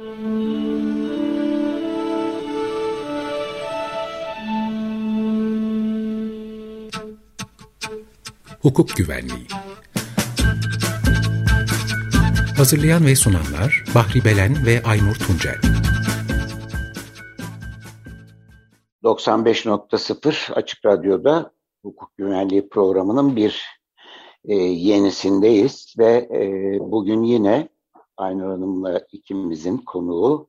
Hukuk Güvenliği. Hazırlayan ve sunanlar Bahri Belen ve Aynur Tuncel. 95.0 Açık Radyo'da hukuk güvenliği programının bir e, yenisindeyiz ve e, bugün yine Aynur Hanım'la ikimizin konuğu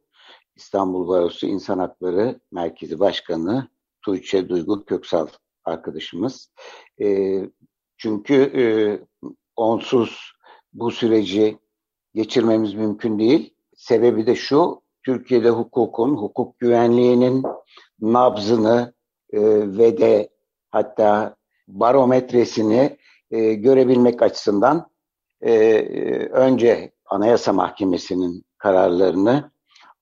İstanbul Barosu İnsan Hakları Merkezi Başkanı Tuğçe Duygu Köksal arkadaşımız. E, çünkü e, onsuz bu süreci geçirmemiz mümkün değil. Sebebi de şu, Türkiye'de hukukun, hukuk güvenliğinin nabzını e, ve de hatta barometresini e, görebilmek açısından e, önce Anayasa Mahkemesi'nin kararlarını,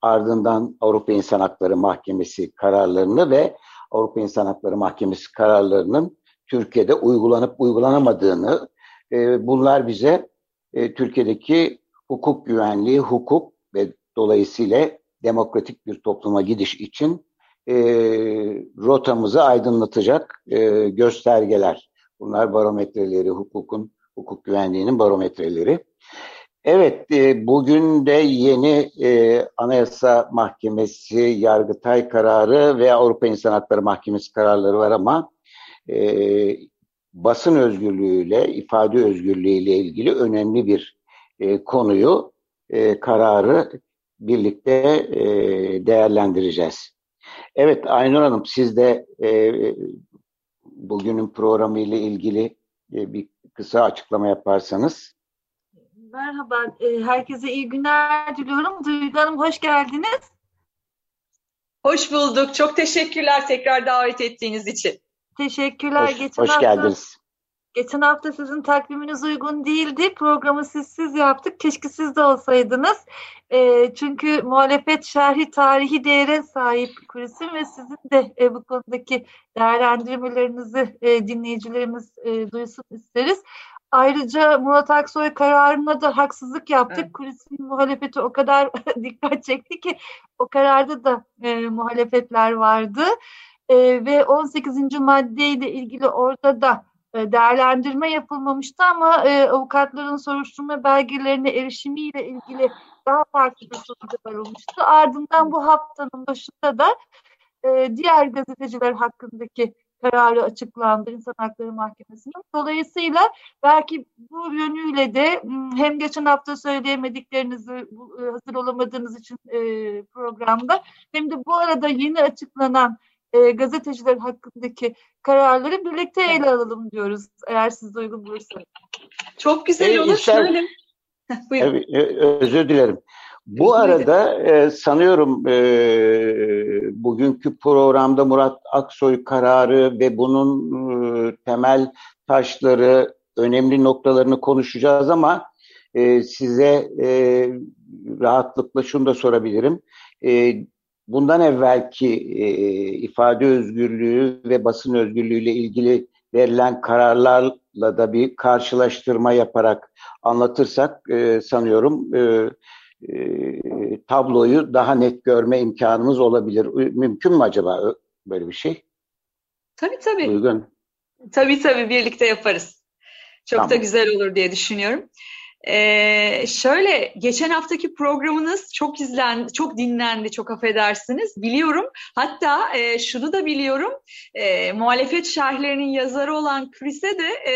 ardından Avrupa İnsan Hakları Mahkemesi kararlarını ve Avrupa İnsan Hakları Mahkemesi kararlarının Türkiye'de uygulanıp uygulanamadığını, e, bunlar bize e, Türkiye'deki hukuk güvenliği, hukuk ve dolayısıyla demokratik bir topluma gidiş için e, rotamızı aydınlatacak e, göstergeler. Bunlar barometreleri, hukukun, hukuk güvenliğinin barometreleri. Evet, e, bugün de yeni e, Anayasa Mahkemesi, Yargıtay kararı ve Avrupa İnsan Hakları Mahkemesi kararları var ama e, basın özgürlüğüyle, ifade özgürlüğüyle ilgili önemli bir konuyu, kararı birlikte değerlendireceğiz. Evet Aynur Hanım siz de bugünün programı ile ilgili bir kısa açıklama yaparsanız. Merhaba, e, herkese iyi günler diliyorum. Duygu Hanım hoş geldiniz. Hoş bulduk. Çok teşekkürler tekrar davet ettiğiniz için. Teşekkürler. Hoş, Geçen hoş hafta, geldiniz. Geçen hafta sizin takviminiz uygun değildi. Programı siz siz yaptık. Keşke siz de olsaydınız. E, çünkü muhalefet şerhi tarihi değere sahip kulisim ve sizin de e, bu konudaki değerlendirmelerinizi e, dinleyicilerimiz e, duysun isteriz. Ayrıca Murat Aksoy kararına da haksızlık yaptık. Evet. Kulisin muhalefeti o kadar dikkat çekti ki o kararda da e, muhalefetler vardı. E, ve 18. maddeyle ilgili orada da e, değerlendirme yapılmamıştı ama e, avukatların soruşturma belgelerine erişimiyle ilgili daha farklı bir sonuca varılmıştı. Ardından bu haftanın başında da e, diğer gazeteciler hakkındaki kararı açıklandı İnsan Hakları Mahkemesi'nin. Dolayısıyla belki bu yönüyle de hem geçen hafta söyleyemediklerinizi e, hazır olamadığınız için e, programda hem de bu arada yeni açıklanan e, gazeteciler hakkındaki kararları birlikte ele alalım diyoruz eğer siz de uygun bulursanız. Çok güzel e, olur. Ister, Şöyle. Buyurun. Özür dilerim. Bu arada e, sanıyorum e, bugünkü programda Murat Aksoy kararı ve bunun e, temel taşları, önemli noktalarını konuşacağız ama e, size e, rahatlıkla şunu da sorabilirim. E, bundan evvelki e, ifade özgürlüğü ve basın özgürlüğü ile ilgili verilen kararlarla da bir karşılaştırma yaparak anlatırsak e, sanıyorum e, e, tabloyu daha net görme imkanımız olabilir. Mümkün mü acaba böyle bir şey? Tabii tabii. Uygun. Tabii tabii birlikte yaparız. Çok tamam. da güzel olur diye düşünüyorum. Ee, şöyle geçen haftaki programınız çok izlendi, çok dinlendi, çok affedersiniz. Biliyorum. Hatta e, şunu da biliyorum. E, muhalefet şerhlerinin yazarı olan Chris'e de e,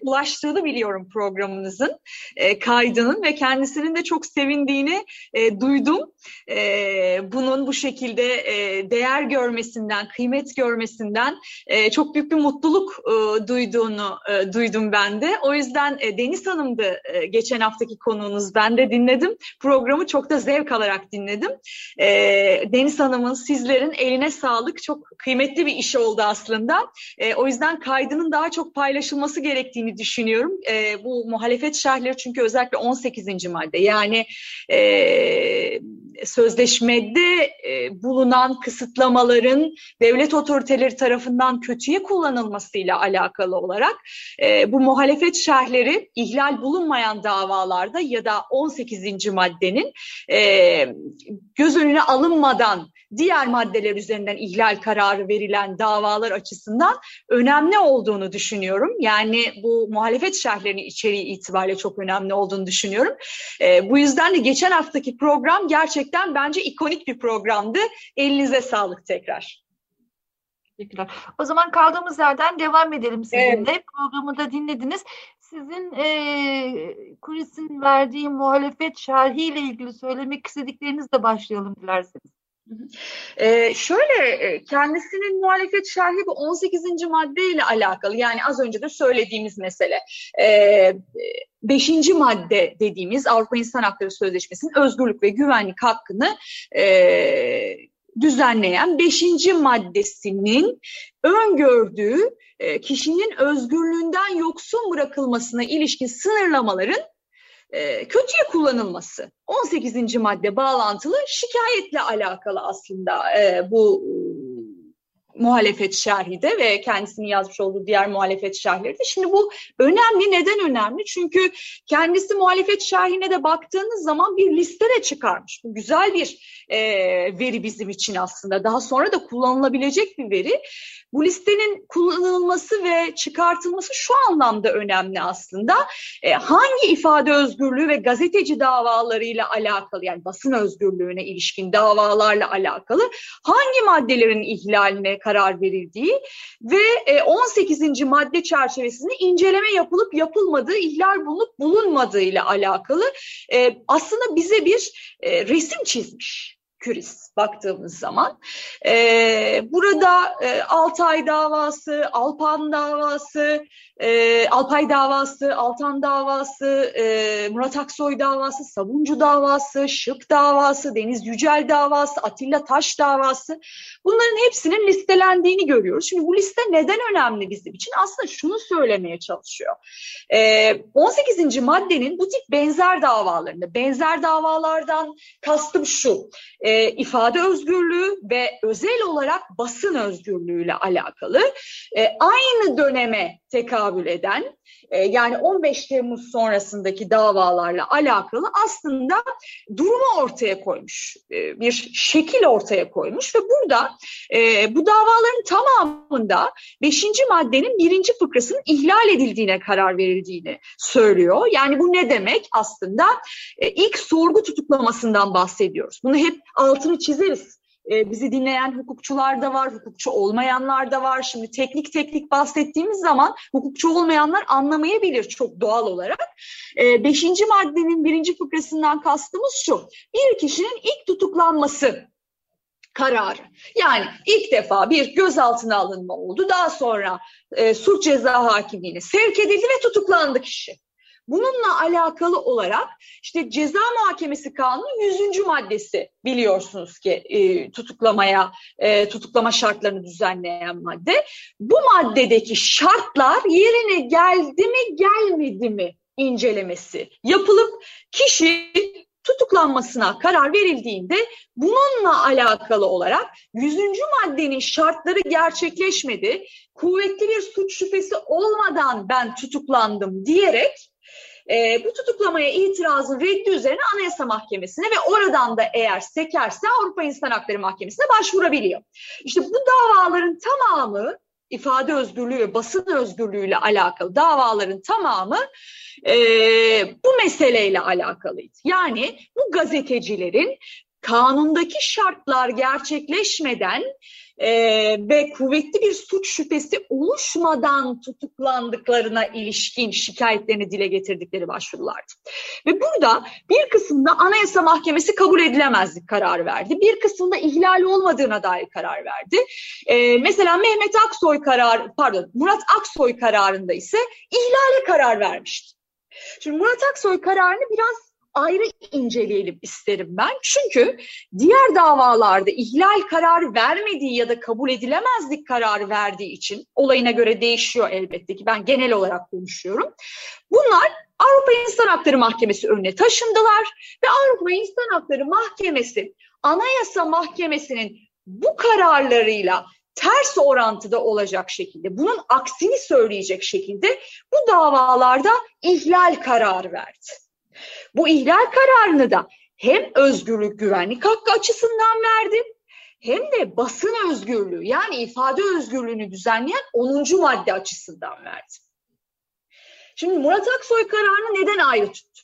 ulaştığını biliyorum programınızın e, kaydının ve kendisinin de çok sevindiğini e, duydum. E, bunun bu şekilde e, değer görmesinden, kıymet görmesinden e, çok büyük bir mutluluk e, duyduğunu e, duydum ben de. O yüzden e, Deniz Hanım Hanım'dı e, geçen haftaki konuğunuz. Ben de dinledim. Programı çok da zevk alarak dinledim. E, Deniz Hanım'ın, sizlerin eline sağlık. Çok kıymetli bir iş oldu aslında. E, o yüzden kaydının daha çok paylaşılması gerektiğini düşünüyorum. Bu muhalefet şerhleri çünkü özellikle 18. madde. Yani sözleşmede bulunan kısıtlamaların devlet otoriteleri tarafından kötüye kullanılmasıyla alakalı olarak bu muhalefet şerhleri ihlal bulunmayan davalarda ya da 18. maddenin e, göz önüne alınmadan diğer maddeler üzerinden ihlal kararı verilen davalar açısından önemli olduğunu düşünüyorum. Yani bu muhalefet şerhlerinin içeriği itibariyle çok önemli olduğunu düşünüyorum. E, bu yüzden de geçen haftaki program gerçekten bence ikonik bir programdı. Elinize sağlık tekrar. Teşekkürler. O zaman kaldığımız yerden devam edelim sizinle. Evet. Programı da dinlediniz. Sizin e, Kuris'in verdiği muhalefet şerhiyle ilgili söylemek istediklerinizle başlayalım dilerseniz. Ee, şöyle kendisinin muhalefet şerhi bu 18. madde ile alakalı yani az önce de söylediğimiz mesele. Ee, beşinci madde dediğimiz Avrupa İnsan Hakları Sözleşmesi'nin özgürlük ve güvenlik hakkını e, düzenleyen beşinci maddesinin öngördüğü e, kişinin özgürlüğünden yoksun bırakılmasına ilişkin sınırlamaların e, kötüye kullanılması. 18. madde bağlantılı şikayetle alakalı aslında e, bu muhalefet şerhi de ve kendisinin yazmış olduğu diğer muhalefet şerhleri de. Şimdi bu önemli. Neden önemli? Çünkü kendisi muhalefet şerhine de baktığınız zaman bir liste de çıkarmış. Bu güzel bir e, veri bizim için aslında. Daha sonra da kullanılabilecek bir veri. Bu listenin kullanılması ve çıkartılması şu anlamda önemli aslında. E, hangi ifade özgürlüğü ve gazeteci davalarıyla alakalı yani basın özgürlüğüne ilişkin davalarla alakalı hangi maddelerin ihlaline karar verildiği ve 18. E, madde çerçevesinde inceleme yapılıp yapılmadığı, ihlal bulunup bulunmadığı ile alakalı e, aslında bize bir e, resim çizmiş. Küris baktığımız zaman. E, burada e, Altay davası, Alpan davası, e, Alpay davası, Altan davası, e, Murat Aksoy davası, Sabuncu davası, Şık davası, Deniz Yücel davası, Atilla Taş davası bunların hepsinin listelendiğini görüyoruz. Şimdi bu liste neden önemli bizim için? Aslında şunu söylemeye çalışıyor. E, 18. maddenin bu tip benzer davalarında, benzer davalardan kastım şu, e, ifade özgürlüğü ve özel olarak basın özgürlüğüyle alakalı. E, aynı döneme tekabül eden e, yani 15 Temmuz sonrasındaki davalarla alakalı aslında durumu ortaya koymuş, e, bir şekil ortaya koymuş ve burada e, bu davaların tamamında 5. maddenin birinci fıkrasının ihlal edildiğine karar verildiğini söylüyor. Yani bu ne demek? Aslında ilk sorgu tutuklamasından bahsediyoruz. Bunu hep altını çizeriz e, bizi dinleyen hukukçular da var, hukukçu olmayanlar da var. Şimdi teknik teknik bahsettiğimiz zaman hukukçu olmayanlar anlamayabilir çok doğal olarak. E, beşinci maddenin birinci fıkrasından kastımız şu. Bir kişinin ilk tutuklanması kararı. Yani ilk defa bir gözaltına alınma oldu. Daha sonra e, suç ceza hakimliğine sevk edildi ve tutuklandı kişi. Bununla alakalı olarak işte ceza muhakemesi kanunu 100. maddesi biliyorsunuz ki e, tutuklamaya e, tutuklama şartlarını düzenleyen madde. Bu maddedeki şartlar yerine geldi mi gelmedi mi incelemesi yapılıp kişi tutuklanmasına karar verildiğinde bununla alakalı olarak 100. maddenin şartları gerçekleşmedi. Kuvvetli bir suç şüphesi olmadan ben tutuklandım diyerek e, bu tutuklamaya itirazın reddi üzerine Anayasa Mahkemesi'ne ve oradan da eğer sekerse Avrupa İnsan Hakları Mahkemesi'ne başvurabiliyor. İşte bu davaların tamamı ifade özgürlüğü basın özgürlüğüyle alakalı davaların tamamı e, bu meseleyle alakalıydı. Yani bu gazetecilerin kanundaki şartlar gerçekleşmeden e, ve kuvvetli bir suç şüphesi oluşmadan tutuklandıklarına ilişkin şikayetlerini dile getirdikleri başvurulardı. Ve burada bir kısımda Anayasa Mahkemesi kabul edilemezlik kararı verdi. Bir kısımda ihlal olmadığına dair karar verdi. E, mesela Mehmet Aksoy karar, pardon Murat Aksoy kararında ise ihlale karar vermişti. Şimdi Murat Aksoy kararını biraz ayrı inceleyelim isterim ben. Çünkü diğer davalarda ihlal kararı vermediği ya da kabul edilemezlik kararı verdiği için olayına göre değişiyor elbette ki ben genel olarak konuşuyorum. Bunlar Avrupa İnsan Hakları Mahkemesi önüne taşındılar ve Avrupa İnsan Hakları Mahkemesi Anayasa Mahkemesi'nin bu kararlarıyla ters orantıda olacak şekilde, bunun aksini söyleyecek şekilde bu davalarda ihlal kararı verdi. Bu ihlal kararını da hem özgürlük güvenlik hakkı açısından verdi hem de basın özgürlüğü yani ifade özgürlüğünü düzenleyen 10. madde açısından verdi. Şimdi Murat Aksoy kararını neden ayrı tuttu?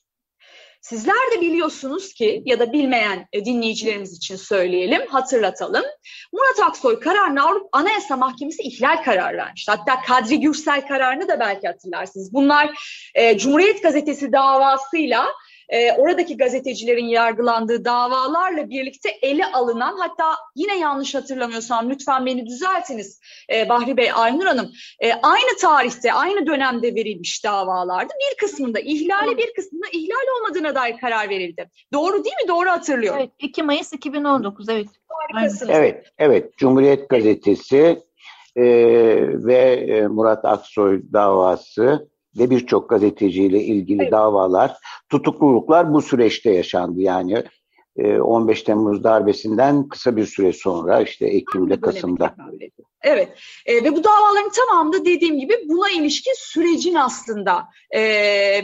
Sizler de biliyorsunuz ki ya da bilmeyen e, dinleyicilerimiz için söyleyelim, hatırlatalım. Murat Aksoy kararını Avrupa Anayasa Mahkemesi ihlal kararı vermişti. Hatta Kadri Gürsel kararını da belki hatırlarsınız. Bunlar e, Cumhuriyet Gazetesi davasıyla e, oradaki gazetecilerin yargılandığı davalarla birlikte ele alınan hatta yine yanlış hatırlamıyorsam lütfen beni düzeltiniz e, Bahri Bey, Aynur Hanım e, aynı tarihte aynı dönemde verilmiş davalardı. Bir kısmında ihlali bir kısmında ihlal olmadığına dair karar verildi. Doğru değil mi? Doğru hatırlıyorum. Evet 2 Mayıs 2019 evet. Harikasınız. Evet, evet. Cumhuriyet Gazetesi e, ve e, Murat Aksoy davası ve birçok gazeteciyle ilgili evet. davalar, tutukluluklar bu süreçte yaşandı. Yani 15 e, Temmuz darbesinden kısa bir süre sonra işte Ekim'de, Kasım'da. Evet e, ve bu davaların tamamında dediğim gibi buna ilişkin sürecin aslında e,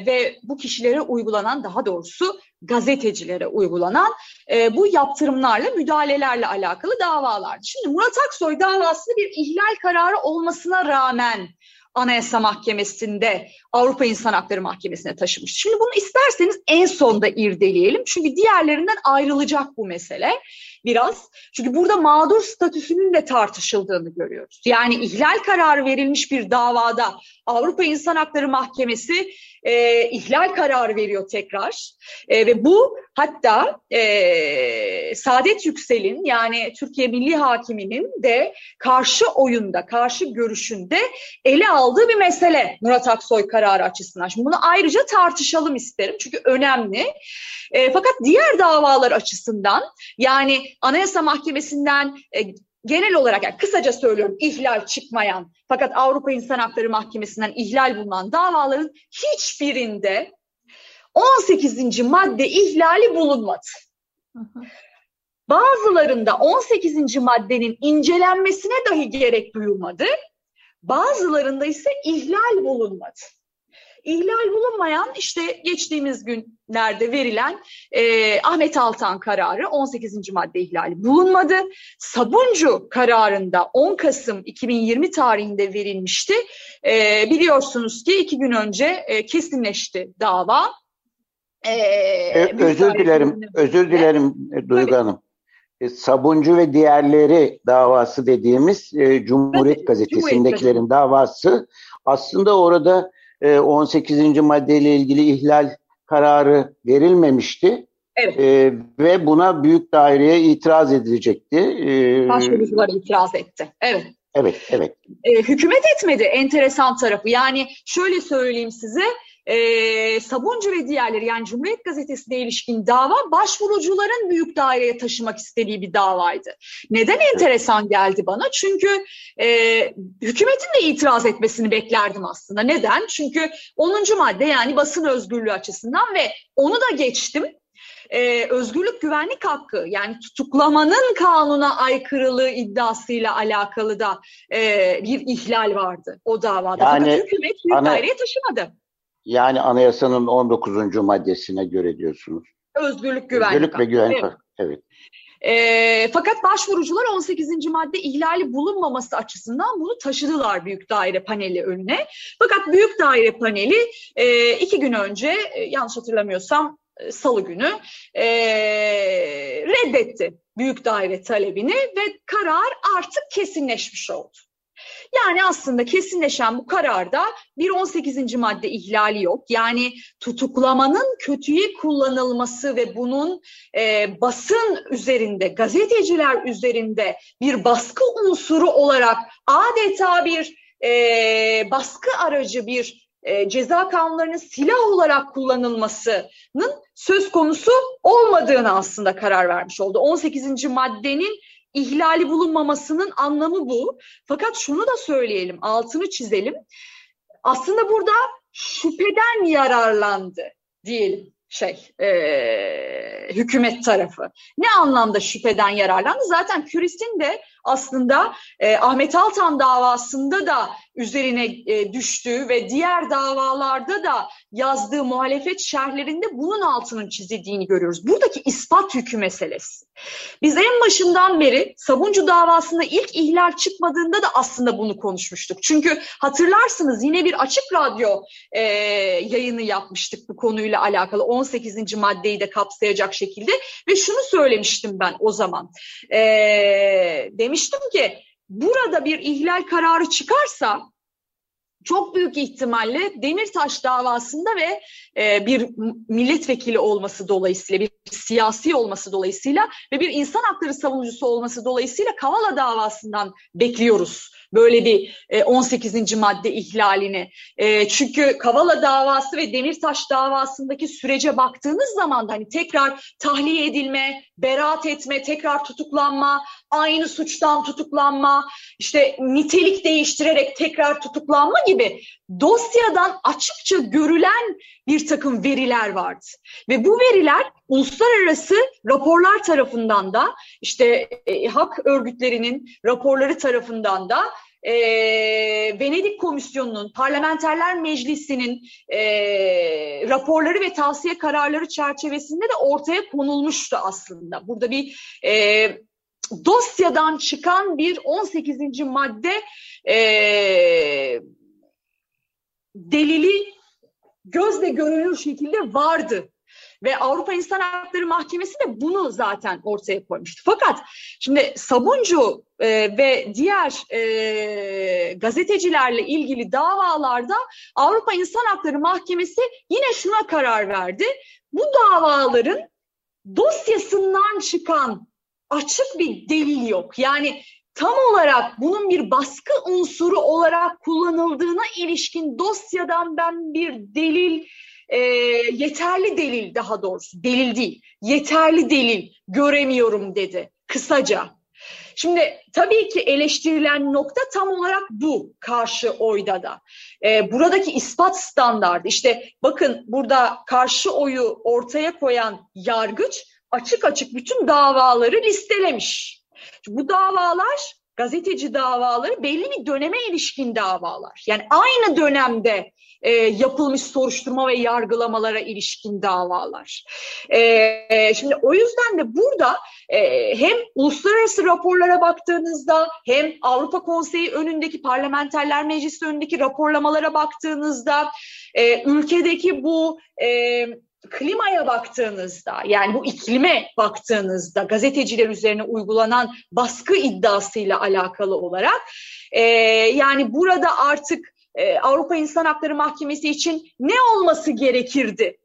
ve bu kişilere uygulanan daha doğrusu gazetecilere uygulanan e, bu yaptırımlarla, müdahalelerle alakalı davalardı. Şimdi Murat Aksoy davası bir ihlal kararı olmasına rağmen Anayasa Mahkemesi'nde Avrupa İnsan Hakları Mahkemesi'ne taşımış. Şimdi bunu isterseniz en sonda irdeleyelim. Çünkü diğerlerinden ayrılacak bu mesele biraz. Çünkü burada mağdur statüsünün de tartışıldığını görüyoruz. Yani ihlal kararı verilmiş bir davada Avrupa İnsan Hakları Mahkemesi e, ihlal kararı veriyor tekrar. E, ve bu hatta e, Saadet Yüksel'in yani Türkiye Milli Hakimi'nin de karşı oyunda, karşı görüşünde ele aldığı bir mesele Murat Aksoy kararı açısından. Şimdi bunu ayrıca tartışalım isterim çünkü önemli. E, fakat diğer davalar açısından yani Anayasa Mahkemesi'nden e, genel olarak yani kısaca söylüyorum ihlal çıkmayan fakat Avrupa İnsan Hakları Mahkemesi'nden ihlal bulunan davaların hiçbirinde 18. madde ihlali bulunmadı. Bazılarında 18. maddenin incelenmesine dahi gerek duyulmadı. Bazılarında ise ihlal bulunmadı. İhlal bulunmayan işte geçtiğimiz günlerde verilen e, Ahmet Altan kararı 18. madde ihlali bulunmadı. Sabuncu kararında 10 Kasım 2020 tarihinde verilmişti. E, biliyorsunuz ki iki gün önce e, kesinleşti dava. E, özür dilerim, özür dilerim evet. Duygu Hanım. E, Sabuncu ve diğerleri davası dediğimiz e, Cumhuriyet evet, Gazetesi'ndekilerin Cumhuriyet davası aslında orada 18. E, maddeyle ilgili ihlal kararı verilmemişti. Evet. E, ve buna büyük daireye itiraz edilecekti. E, Başvurucular itiraz etti. Evet. Evet, evet. E, hükümet etmedi enteresan tarafı. Yani şöyle söyleyeyim size, e, Sabuncu ve diğerleri yani Cumhuriyet Gazetesi'ne ilişkin dava başvurucuların büyük daireye taşımak istediği bir davaydı. Neden enteresan geldi bana? Çünkü e, hükümetin de itiraz etmesini beklerdim aslında. Neden? Çünkü 10. madde yani basın özgürlüğü açısından ve onu da geçtim ee, özgürlük güvenlik hakkı yani tutuklamanın kanuna aykırılığı iddiasıyla alakalı da e, bir ihlal vardı o davada. Yani, Fakat hükümet büyük ana, daireye taşımadı. Yani anayasanın 19. maddesine göre diyorsunuz. Özgürlük, güvenlik. Özgürlük ve güvenlik. Evet. evet. E, fakat başvurucular 18. madde ihlali bulunmaması açısından bunu taşıdılar Büyük Daire Paneli önüne. Fakat Büyük Daire Paneli e, iki gün önce e, yanlış hatırlamıyorsam e, salı günü e, reddetti Büyük Daire talebini ve karar artık kesinleşmiş oldu. Yani aslında kesinleşen bu kararda bir 18. madde ihlali yok. Yani tutuklamanın kötüye kullanılması ve bunun e, basın üzerinde, gazeteciler üzerinde bir baskı unsuru olarak adeta bir e, baskı aracı bir e, ceza kanunlarının silah olarak kullanılmasının söz konusu olmadığını aslında karar vermiş oldu. 18. maddenin ihlali bulunmamasının anlamı bu. Fakat şunu da söyleyelim, altını çizelim. Aslında burada şüpheden yararlandı diyelim şey e, hükümet tarafı. Ne anlamda şüpheden yararlandı? Zaten Küris'in de aslında e, Ahmet Altan davasında da üzerine e, düştüğü ve diğer davalarda da yazdığı muhalefet şerhlerinde bunun altının çizildiğini görüyoruz. Buradaki ispat yükü meselesi. Biz en başından beri Sabuncu davasında ilk ihlal çıkmadığında da aslında bunu konuşmuştuk. Çünkü hatırlarsınız yine bir açık radyo e, yayını yapmıştık bu konuyla alakalı 18. maddeyi de kapsayacak şekilde ve şunu söylemiştim ben o zaman. E, demiştim ki burada bir ihlal kararı çıkarsa çok büyük ihtimalle Demirtaş davasında ve e, bir milletvekili olması dolayısıyla, bir siyasi olması dolayısıyla ve bir insan hakları savunucusu olması dolayısıyla Kavala davasından bekliyoruz böyle bir e, 18. madde ihlalini. E, çünkü Kavala davası ve Demirtaş davasındaki sürece baktığınız zaman da hani tekrar tahliye edilme, beraat etme, tekrar tutuklanma, aynı suçtan tutuklanma, işte nitelik değiştirerek tekrar tutuklanma gibi dosyadan açıkça görülen bir takım veriler vardı. Ve bu veriler uluslararası raporlar tarafından da işte e, hak örgütlerinin raporları tarafından da e, Venedik Komisyonu'nun, Parlamenterler Meclisi'nin e, raporları ve tavsiye kararları çerçevesinde de ortaya konulmuştu aslında. Burada bir e, dosyadan çıkan bir 18. madde e, delili gözle görülür şekilde vardı. Ve Avrupa İnsan Hakları Mahkemesi de bunu zaten ortaya koymuştu. Fakat şimdi Sabuncu e, ve diğer e, gazetecilerle ilgili davalarda Avrupa İnsan Hakları Mahkemesi yine şuna karar verdi. Bu davaların dosyasından çıkan açık bir delil yok. Yani tam olarak bunun bir baskı unsuru olarak kullanıldığına ilişkin dosyadan ben bir delil e, yeterli delil daha doğrusu delil değil yeterli delil göremiyorum dedi kısaca. Şimdi tabii ki eleştirilen nokta tam olarak bu karşı oyda da. Ee, buradaki ispat standardı işte bakın burada karşı oyu ortaya koyan yargıç açık açık bütün davaları listelemiş. Bu davalar gazeteci davaları belli bir döneme ilişkin davalar. Yani aynı dönemde e, yapılmış soruşturma ve yargılamalara ilişkin davalar. E, şimdi o yüzden de burada e, hem uluslararası raporlara baktığınızda hem Avrupa Konseyi önündeki parlamenterler meclisi önündeki raporlamalara baktığınızda e, ülkedeki bu e, klimaya baktığınızda yani bu iklime baktığınızda gazeteciler üzerine uygulanan baskı iddiasıyla alakalı olarak e, yani burada artık e, Avrupa İnsan Hakları Mahkemesi için ne olması gerekirdi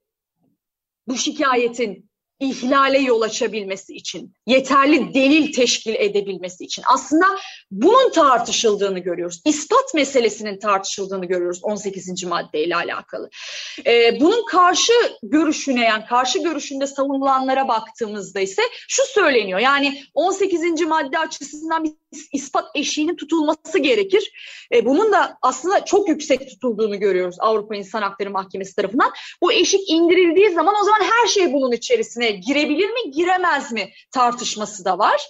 bu şikayetin ihlale yol açabilmesi için, yeterli delil teşkil edebilmesi için aslında bunun tartışıldığını görüyoruz. İspat meselesinin tartışıldığını görüyoruz 18. maddeyle alakalı. Ee, bunun karşı görüşüne yani karşı görüşünde savunulanlara baktığımızda ise şu söyleniyor. Yani 18. madde açısından bir ispat eşiğinin tutulması gerekir. E, bunun da aslında çok yüksek tutulduğunu görüyoruz Avrupa İnsan Hakları Mahkemesi tarafından. Bu eşik indirildiği zaman o zaman her şey bunun içerisine girebilir mi, giremez mi tartışması da var.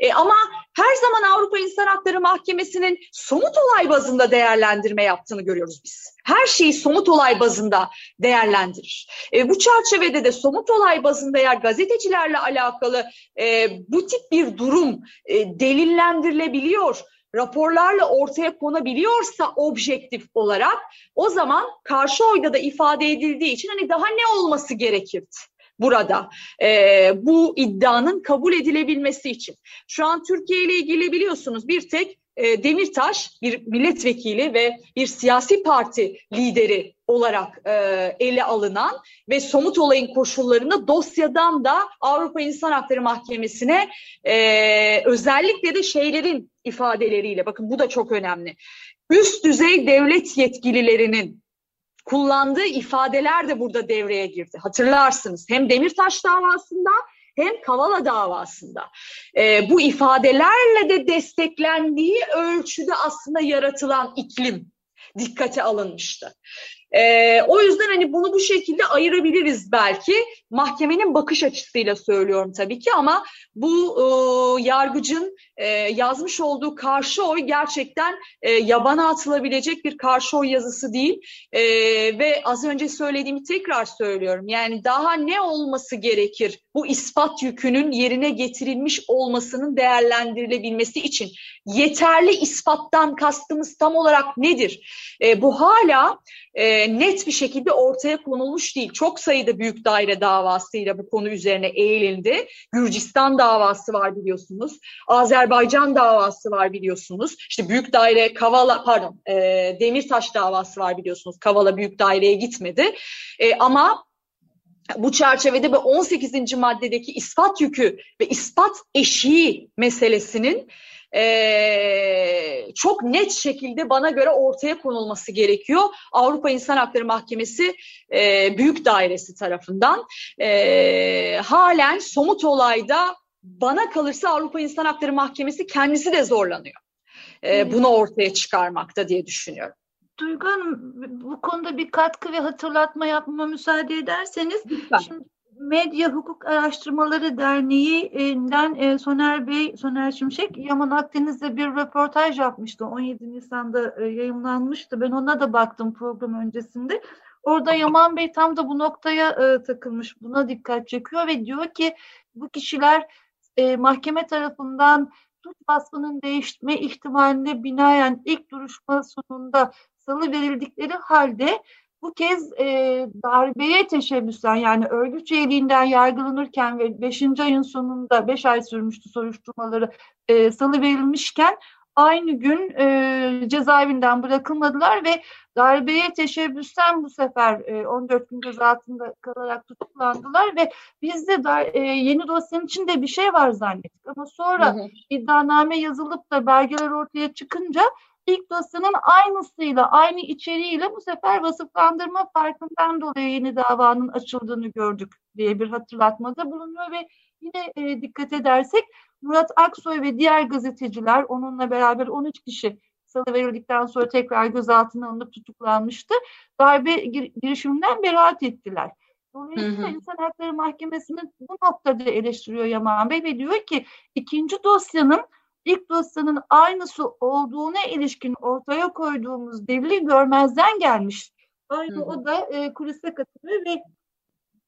E, ama her zaman Avrupa İnsan Hakları Mahkemesi'nin somut olay bazında değerlendirme yaptığını görüyoruz biz. Her şeyi somut olay bazında değerlendirir. E, bu çerçevede de somut olay bazında eğer gazetecilerle alakalı e, bu tip bir durum e, delillendirilebiliyor, raporlarla ortaya konabiliyorsa objektif olarak o zaman karşı oyda da ifade edildiği için hani daha ne olması gerekirdi? Burada e, bu iddianın kabul edilebilmesi için. Şu an Türkiye ile ilgili biliyorsunuz bir tek e, Demirtaş bir milletvekili ve bir siyasi parti lideri olarak e, ele alınan ve somut olayın koşullarında dosyadan da Avrupa İnsan Hakları Mahkemesi'ne e, özellikle de şeylerin ifadeleriyle bakın bu da çok önemli. Üst düzey devlet yetkililerinin kullandığı ifadeler de burada devreye girdi. Hatırlarsınız hem Demirtaş davasında hem Kavala davasında. E, bu ifadelerle de desteklendiği ölçüde aslında yaratılan iklim dikkate alınmıştı. E, o yüzden hani bunu bu şekilde ayırabiliriz belki. Mahkemenin bakış açısıyla söylüyorum tabii ki ama bu e, yargıcın e, yazmış olduğu karşı oy gerçekten e, yabana atılabilecek bir karşı oy yazısı değil. E, ve az önce söylediğimi tekrar söylüyorum. Yani daha ne olması gerekir bu ispat yükünün yerine getirilmiş olmasının değerlendirilebilmesi için? Yeterli ispattan kastımız tam olarak nedir? E, bu hala e, net bir şekilde ortaya konulmuş değil. Çok sayıda büyük daire davasıyla bu konu üzerine eğilildi. Gürcistan davası var biliyorsunuz. Azerbaycan davası var biliyorsunuz. İşte büyük daire Kavala pardon e, Demirtaş davası var biliyorsunuz. Kavala büyük daireye gitmedi. E, ama bu çerçevede ve 18. maddedeki ispat yükü ve ispat eşiği meselesinin e, çok net şekilde bana göre ortaya konulması gerekiyor. Avrupa İnsan Hakları Mahkemesi e, Büyük Dairesi tarafından. E, halen somut olayda bana kalırsa Avrupa İnsan Hakları Mahkemesi kendisi de zorlanıyor. E, bunu ortaya çıkarmakta diye düşünüyorum. Duygu Hanım bu konuda bir katkı ve hatırlatma yapmama müsaade ederseniz. Lütfen. Şimdi Medya Hukuk Araştırmaları Derneği'nden e, Soner Bey, Soner Şimşek, Yaman Akdeniz'de bir röportaj yapmıştı. 17 Nisan'da e, yayınlanmıştı. Ben ona da baktım program öncesinde. Orada Yaman Bey tam da bu noktaya e, takılmış, buna dikkat çekiyor ve diyor ki bu kişiler mahkeme tarafından suç vasfının değişme ihtimaline binaen ilk duruşma sonunda salı verildikleri halde bu kez e, darbeye teşebbüsten yani örgüt üyeliğinden yargılanırken ve 5. ayın sonunda 5 ay sürmüştü soruşturmaları e, salı verilmişken aynı gün e, cezaevinden bırakılmadılar ve darbeye teşebbüsten bu sefer e, 14 gün gözaltında kalarak tutuklandılar ve biz de dar, e, yeni dosyanın içinde bir şey var zannettik ama sonra hı hı. iddianame yazılıp da belgeler ortaya çıkınca ilk dosyanın aynısıyla, aynı içeriğiyle bu sefer vasıflandırma farkından dolayı yeni davanın açıldığını gördük diye bir hatırlatmada bulunuyor ve yine e, dikkat edersek Murat Aksoy ve diğer gazeteciler onunla beraber 13 kişi salı verildikten sonra tekrar gözaltına alınıp tutuklanmıştı. Darbe gir girişiminden beraat ettiler. Dolayısıyla hı hı. İnsan Hakları Mahkemesi'nin bu noktada eleştiriyor Yaman Bey ve diyor ki ikinci dosyanın ilk dosyanın aynısı olduğuna ilişkin ortaya koyduğumuz delili görmezden gelmiş. Aynı hı o da e, kulise katılıyor ve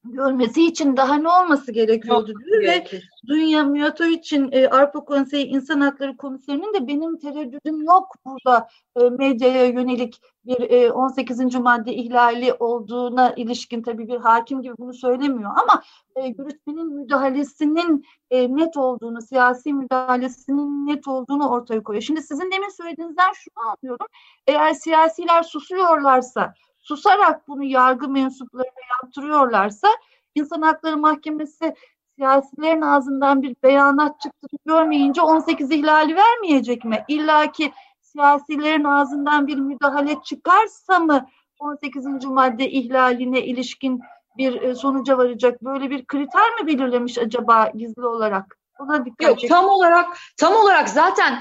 görmesi için daha ne olması gerekiyordu Yok, diyor ve Dünya Mijatoviç'in e, Avrupa Konseyi İnsan Hakları Komiserinin de benim tereddüdüm yok burada e, medyaya yönelik bir e, 18. madde ihlali olduğuna ilişkin tabii bir hakim gibi bunu söylemiyor ama e, yürütmenin müdahalesinin e, net olduğunu, siyasi müdahalesinin net olduğunu ortaya koyuyor. Şimdi sizin demin söylediğinizden şunu anlıyorum. Eğer siyasiler susuyorlarsa susarak bunu yargı mensuplarına yaptırıyorlarsa İnsan Hakları Mahkemesi siyasilerin ağzından bir beyanat çıktığını görmeyince 18 ihlali vermeyecek mi? İlla ki siyasilerin ağzından bir müdahale çıkarsa mı 18. madde ihlaline ilişkin bir e, sonuca varacak? Böyle bir kriter mi belirlemiş acaba gizli olarak? Buna dikkat Yok, tam olarak tam olarak zaten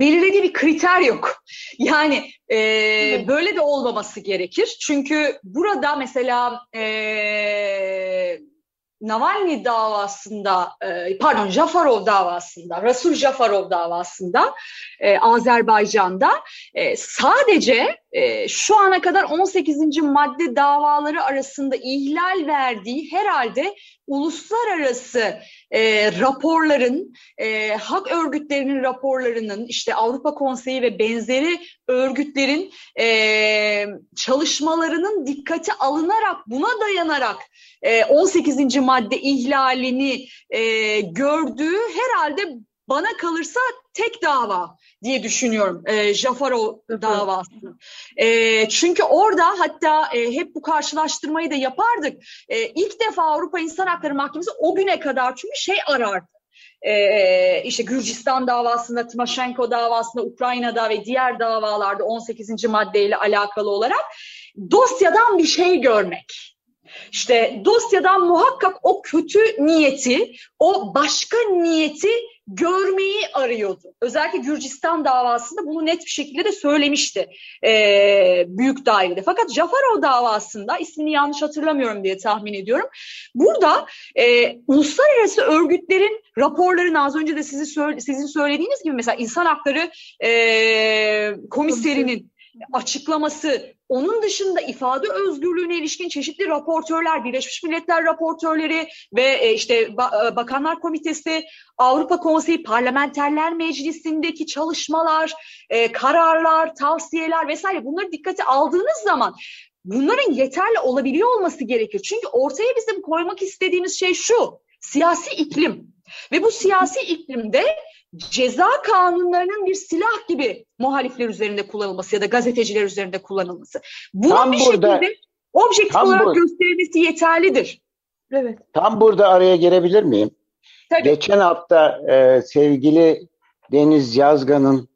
belirlediği bir kriter yok. Yani e, evet. böyle de olmaması gerekir. Çünkü burada mesela e, Navalny davasında, e, pardon Jafarov davasında, Rasul Jafarov davasında e, Azerbaycan'da e, sadece e, şu ana kadar 18. madde davaları arasında ihlal verdiği herhalde uluslararası e, raporların, e, hak örgütlerinin raporlarının, işte Avrupa Konseyi ve benzeri örgütlerin e, çalışmalarının dikkate alınarak, buna dayanarak e, 18. madde ihlalini e, gördüğü herhalde bana kalırsa tek dava diye düşünüyorum e, Jafarov davası. E, çünkü orada hatta e, hep bu karşılaştırmayı da yapardık. E, ilk defa Avrupa İnsan Hakları Mahkemesi o güne kadar çünkü şey arardı. Ee, işte Gürcistan davasında, Tymoshenko davasında, Ukrayna'da ve diğer davalarda 18. maddeyle alakalı olarak dosyadan bir şey görmek. İşte dosyadan muhakkak o kötü niyeti, o başka niyeti görmeyi arıyordu. Özellikle Gürcistan davasında bunu net bir şekilde de söylemişti e, büyük dairede. Fakat Jafarov davasında ismini yanlış hatırlamıyorum diye tahmin ediyorum. Burada e, uluslararası örgütlerin raporlarını az önce de sizi sizin söylediğiniz gibi mesela insan hakları e, komiserinin açıklaması, onun dışında ifade özgürlüğüne ilişkin çeşitli raportörler, Birleşmiş Milletler raportörleri ve e, işte e, Bakanlar Komitesi, Avrupa Konseyi, Parlamenterler Meclisi'ndeki çalışmalar, e, kararlar, tavsiyeler vesaire bunları dikkate aldığınız zaman bunların yeterli olabiliyor olması gerekir. Çünkü ortaya bizim koymak istediğimiz şey şu, siyasi iklim. Ve bu siyasi iklimde ceza kanunlarının bir silah gibi muhalifler üzerinde kullanılması ya da gazeteciler üzerinde kullanılması. Bunun tam bir burada, şekilde objektif olarak bu, gösterilmesi yeterlidir. Evet. Tam burada araya girebilir miyim? Tabii. Geçen hafta e, sevgili Deniz Yazgan'ın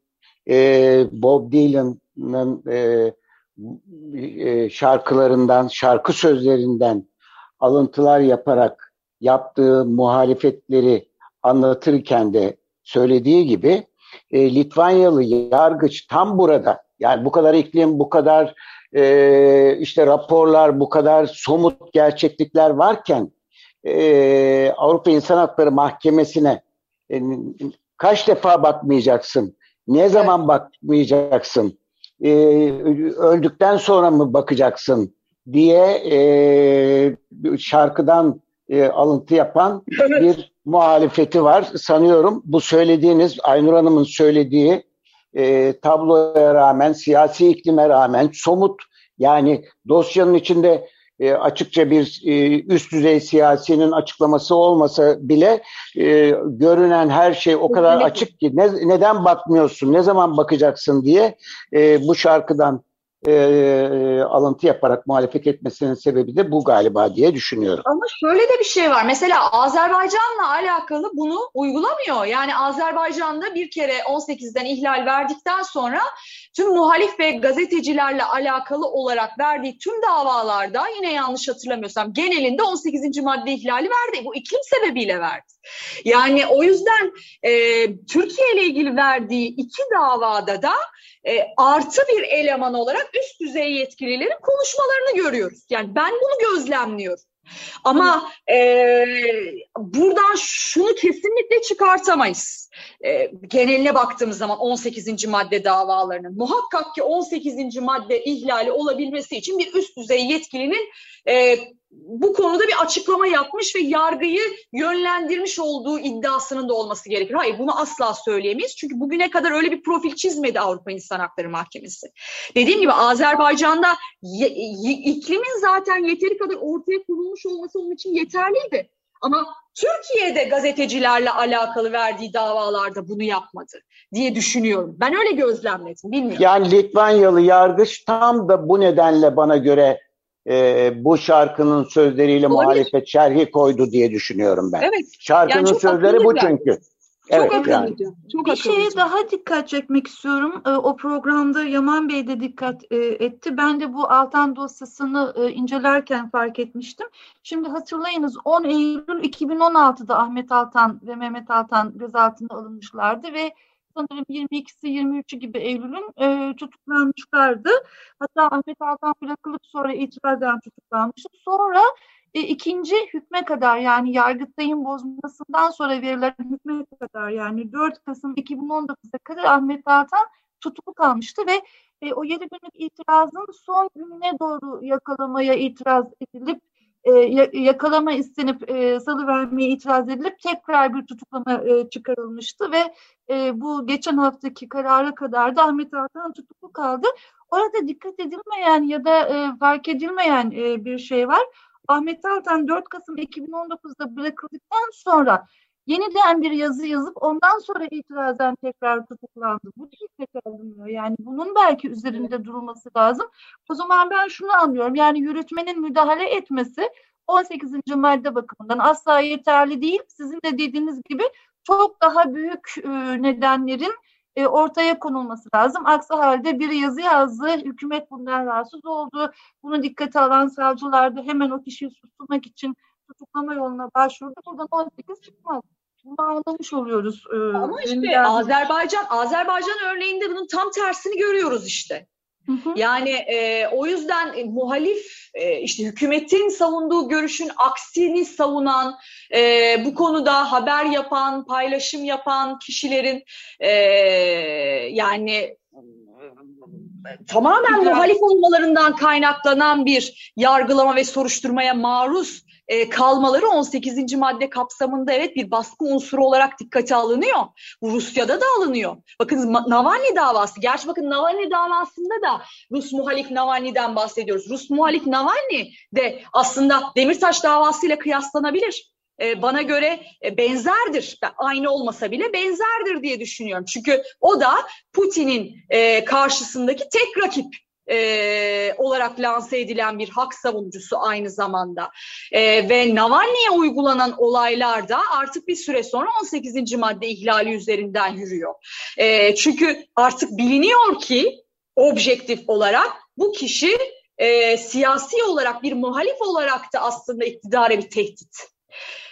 e, Bob Dylan'ın e, e, şarkılarından, şarkı sözlerinden alıntılar yaparak yaptığı muhalefetleri anlatırken de söylediği gibi e, Litvanyalı yargıç tam burada yani bu kadar iklim, bu kadar e, işte raporlar, bu kadar somut gerçeklikler varken e, Avrupa İnsan Hakları Mahkemesi'ne e, kaç defa bakmayacaksın? Ne zaman bakmayacaksın? E, öldükten sonra mı bakacaksın? diye e, şarkıdan e, alıntı yapan bir muhalefeti var. Sanıyorum bu söylediğiniz Aynur Hanım'ın söylediği e, tabloya rağmen, siyasi iklime rağmen somut yani dosyanın içinde e, açıkça bir e, üst düzey siyasinin açıklaması olmasa bile e, görünen her şey o kadar açık ki ne, neden bakmıyorsun, ne zaman bakacaksın diye e, bu şarkıdan e, alıntı yaparak muhalefet etmesinin sebebi de bu galiba diye düşünüyorum. Ama şöyle de bir şey var. Mesela Azerbaycan'la alakalı bunu uygulamıyor. Yani Azerbaycan'da bir kere 18'den ihlal verdikten sonra tüm muhalif ve gazetecilerle alakalı olarak verdiği tüm davalarda yine yanlış hatırlamıyorsam genelinde 18. madde ihlali verdi. Bu iklim sebebiyle verdi. Yani o yüzden e, Türkiye ile ilgili verdiği iki davada da e, artı bir eleman olarak üst düzey yetkililerin konuşmalarını görüyoruz. Yani ben bunu gözlemliyorum. Ama e, buradan şunu kesinlikle çıkartamayız. E, geneline baktığımız zaman 18. madde davalarının muhakkak ki 18. madde ihlali olabilmesi için bir üst düzey yetkilinin e, bu konuda bir açıklama yapmış ve yargıyı yönlendirmiş olduğu iddiasının da olması gerekir. Hayır bunu asla söyleyemeyiz. Çünkü bugüne kadar öyle bir profil çizmedi Avrupa İnsan Hakları Mahkemesi. Dediğim gibi Azerbaycan'da iklimin zaten yeteri kadar ortaya konulmuş olması onun için yeterliydi. Ama Türkiye'de gazetecilerle alakalı verdiği davalarda bunu yapmadı diye düşünüyorum. Ben öyle gözlemledim, bilmiyorum. Yani Litvanyalı yargıç tam da bu nedenle bana göre e, bu şarkının sözleriyle Olabilir. muhalefet şerhi koydu diye düşünüyorum ben. Evet. Şarkının yani sözleri bu çünkü. Evet, çok yani. Çok bir şeye daha dikkat çekmek istiyorum. E, o programda Yaman Bey de dikkat e, etti. Ben de bu Altan dosyasını e, incelerken fark etmiştim. Şimdi hatırlayınız 10 Eylül 2016'da Ahmet Altan ve Mehmet Altan gözaltına alınmışlardı ve sanırım 22'si 23'ü gibi Eylül'ün e, tutuklanmışlardı. Hatta Ahmet Altan bırakılıp sonra itirazdan tutuklanmıştı. Sonra e, ikinci hükme kadar yani Yargıtay'ın bozmasından sonra verilen hükme kadar yani 4 Kasım 2019'a kadar Ahmet Altan tutuklu kalmıştı ve e, o 7 günlük itirazın son gününe doğru yakalamaya itiraz edilip e, yakalama istenip e, salı vermeye itiraz edilip tekrar bir tutuklama e, çıkarılmıştı ve e, bu geçen haftaki karara kadar da Ahmet Altan tutuklu kaldı. Orada dikkat edilmeyen ya da fark edilmeyen bir şey var. Ahmet Altan 4 Kasım 2019'da bırakıldıktan sonra yeniden bir yazı yazıp ondan sonra itirazen tekrar tutuklandı. Bu dikkat alınmıyor. Yani bunun belki üzerinde durulması lazım. O zaman ben şunu anlıyorum. Yani yürütmenin müdahale etmesi 18. madde bakımından asla yeterli değil. Sizin de dediğiniz gibi çok daha büyük e, nedenlerin e, ortaya konulması lazım. Aksi halde bir yazı yazdı, hükümet bundan rahatsız oldu. Bunu dikkate alan savcılar da hemen o kişiyi susturmak için tutuklama yoluna başvurdu. Buradan 18 çıkmaz. Bunu anlamış oluyoruz. Ee, Ama işte Azerbaycan, Azerbaycan örneğinde bunun tam tersini görüyoruz işte. Yani e, o yüzden e, muhalif e, işte hükümetin savunduğu görüşün aksini savunan e, bu konuda haber yapan, paylaşım yapan kişilerin e, yani tamamen muhalif olmalarından kaynaklanan bir yargılama ve soruşturmaya maruz e, kalmaları 18. madde kapsamında evet bir baskı unsuru olarak dikkate alınıyor. Bu Rusya'da da alınıyor. Bakın Navalny davası. Gerçi bakın Navalny davasında da Rus muhalif Navalny'den bahsediyoruz. Rus muhalif Navalny de aslında Demirtaş davasıyla kıyaslanabilir e, bana göre e, benzerdir. Aynı olmasa bile benzerdir diye düşünüyorum. Çünkü o da Putin'in e, karşısındaki tek rakip e, olarak lanse edilen bir hak savunucusu aynı zamanda. E, ve Navalny'e uygulanan olaylar da artık bir süre sonra 18. madde ihlali üzerinden yürüyor. E, çünkü artık biliniyor ki objektif olarak bu kişi e, siyasi olarak bir muhalif olarak da aslında iktidara bir tehdit.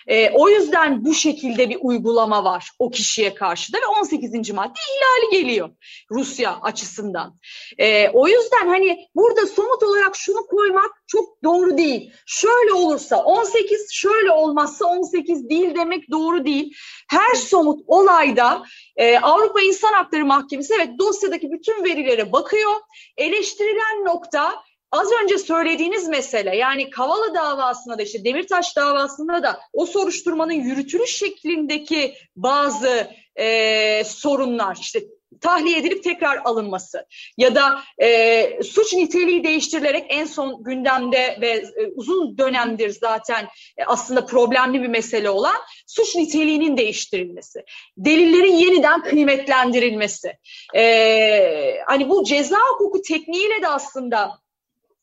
E, o yüzden bu şekilde bir uygulama var o kişiye karşı da ve 18. madde ihlali geliyor Rusya açısından. E, o yüzden hani burada somut olarak şunu koymak çok doğru değil. Şöyle olursa 18, şöyle olmazsa 18 değil demek doğru değil. Her somut olayda e, Avrupa İnsan Hakları Mahkemesi evet dosyadaki bütün verilere bakıyor. Eleştirilen nokta Az önce söylediğiniz mesele yani Kavala davasında da işte Demirtaş davasında da o soruşturmanın yürütülüş şeklindeki bazı e, sorunlar işte tahliye edilip tekrar alınması ya da e, suç niteliği değiştirilerek en son gündemde ve e, uzun dönemdir zaten e, aslında problemli bir mesele olan suç niteliğinin değiştirilmesi, delillerin yeniden kıymetlendirilmesi. E, hani bu ceza hukuku tekniğiyle de aslında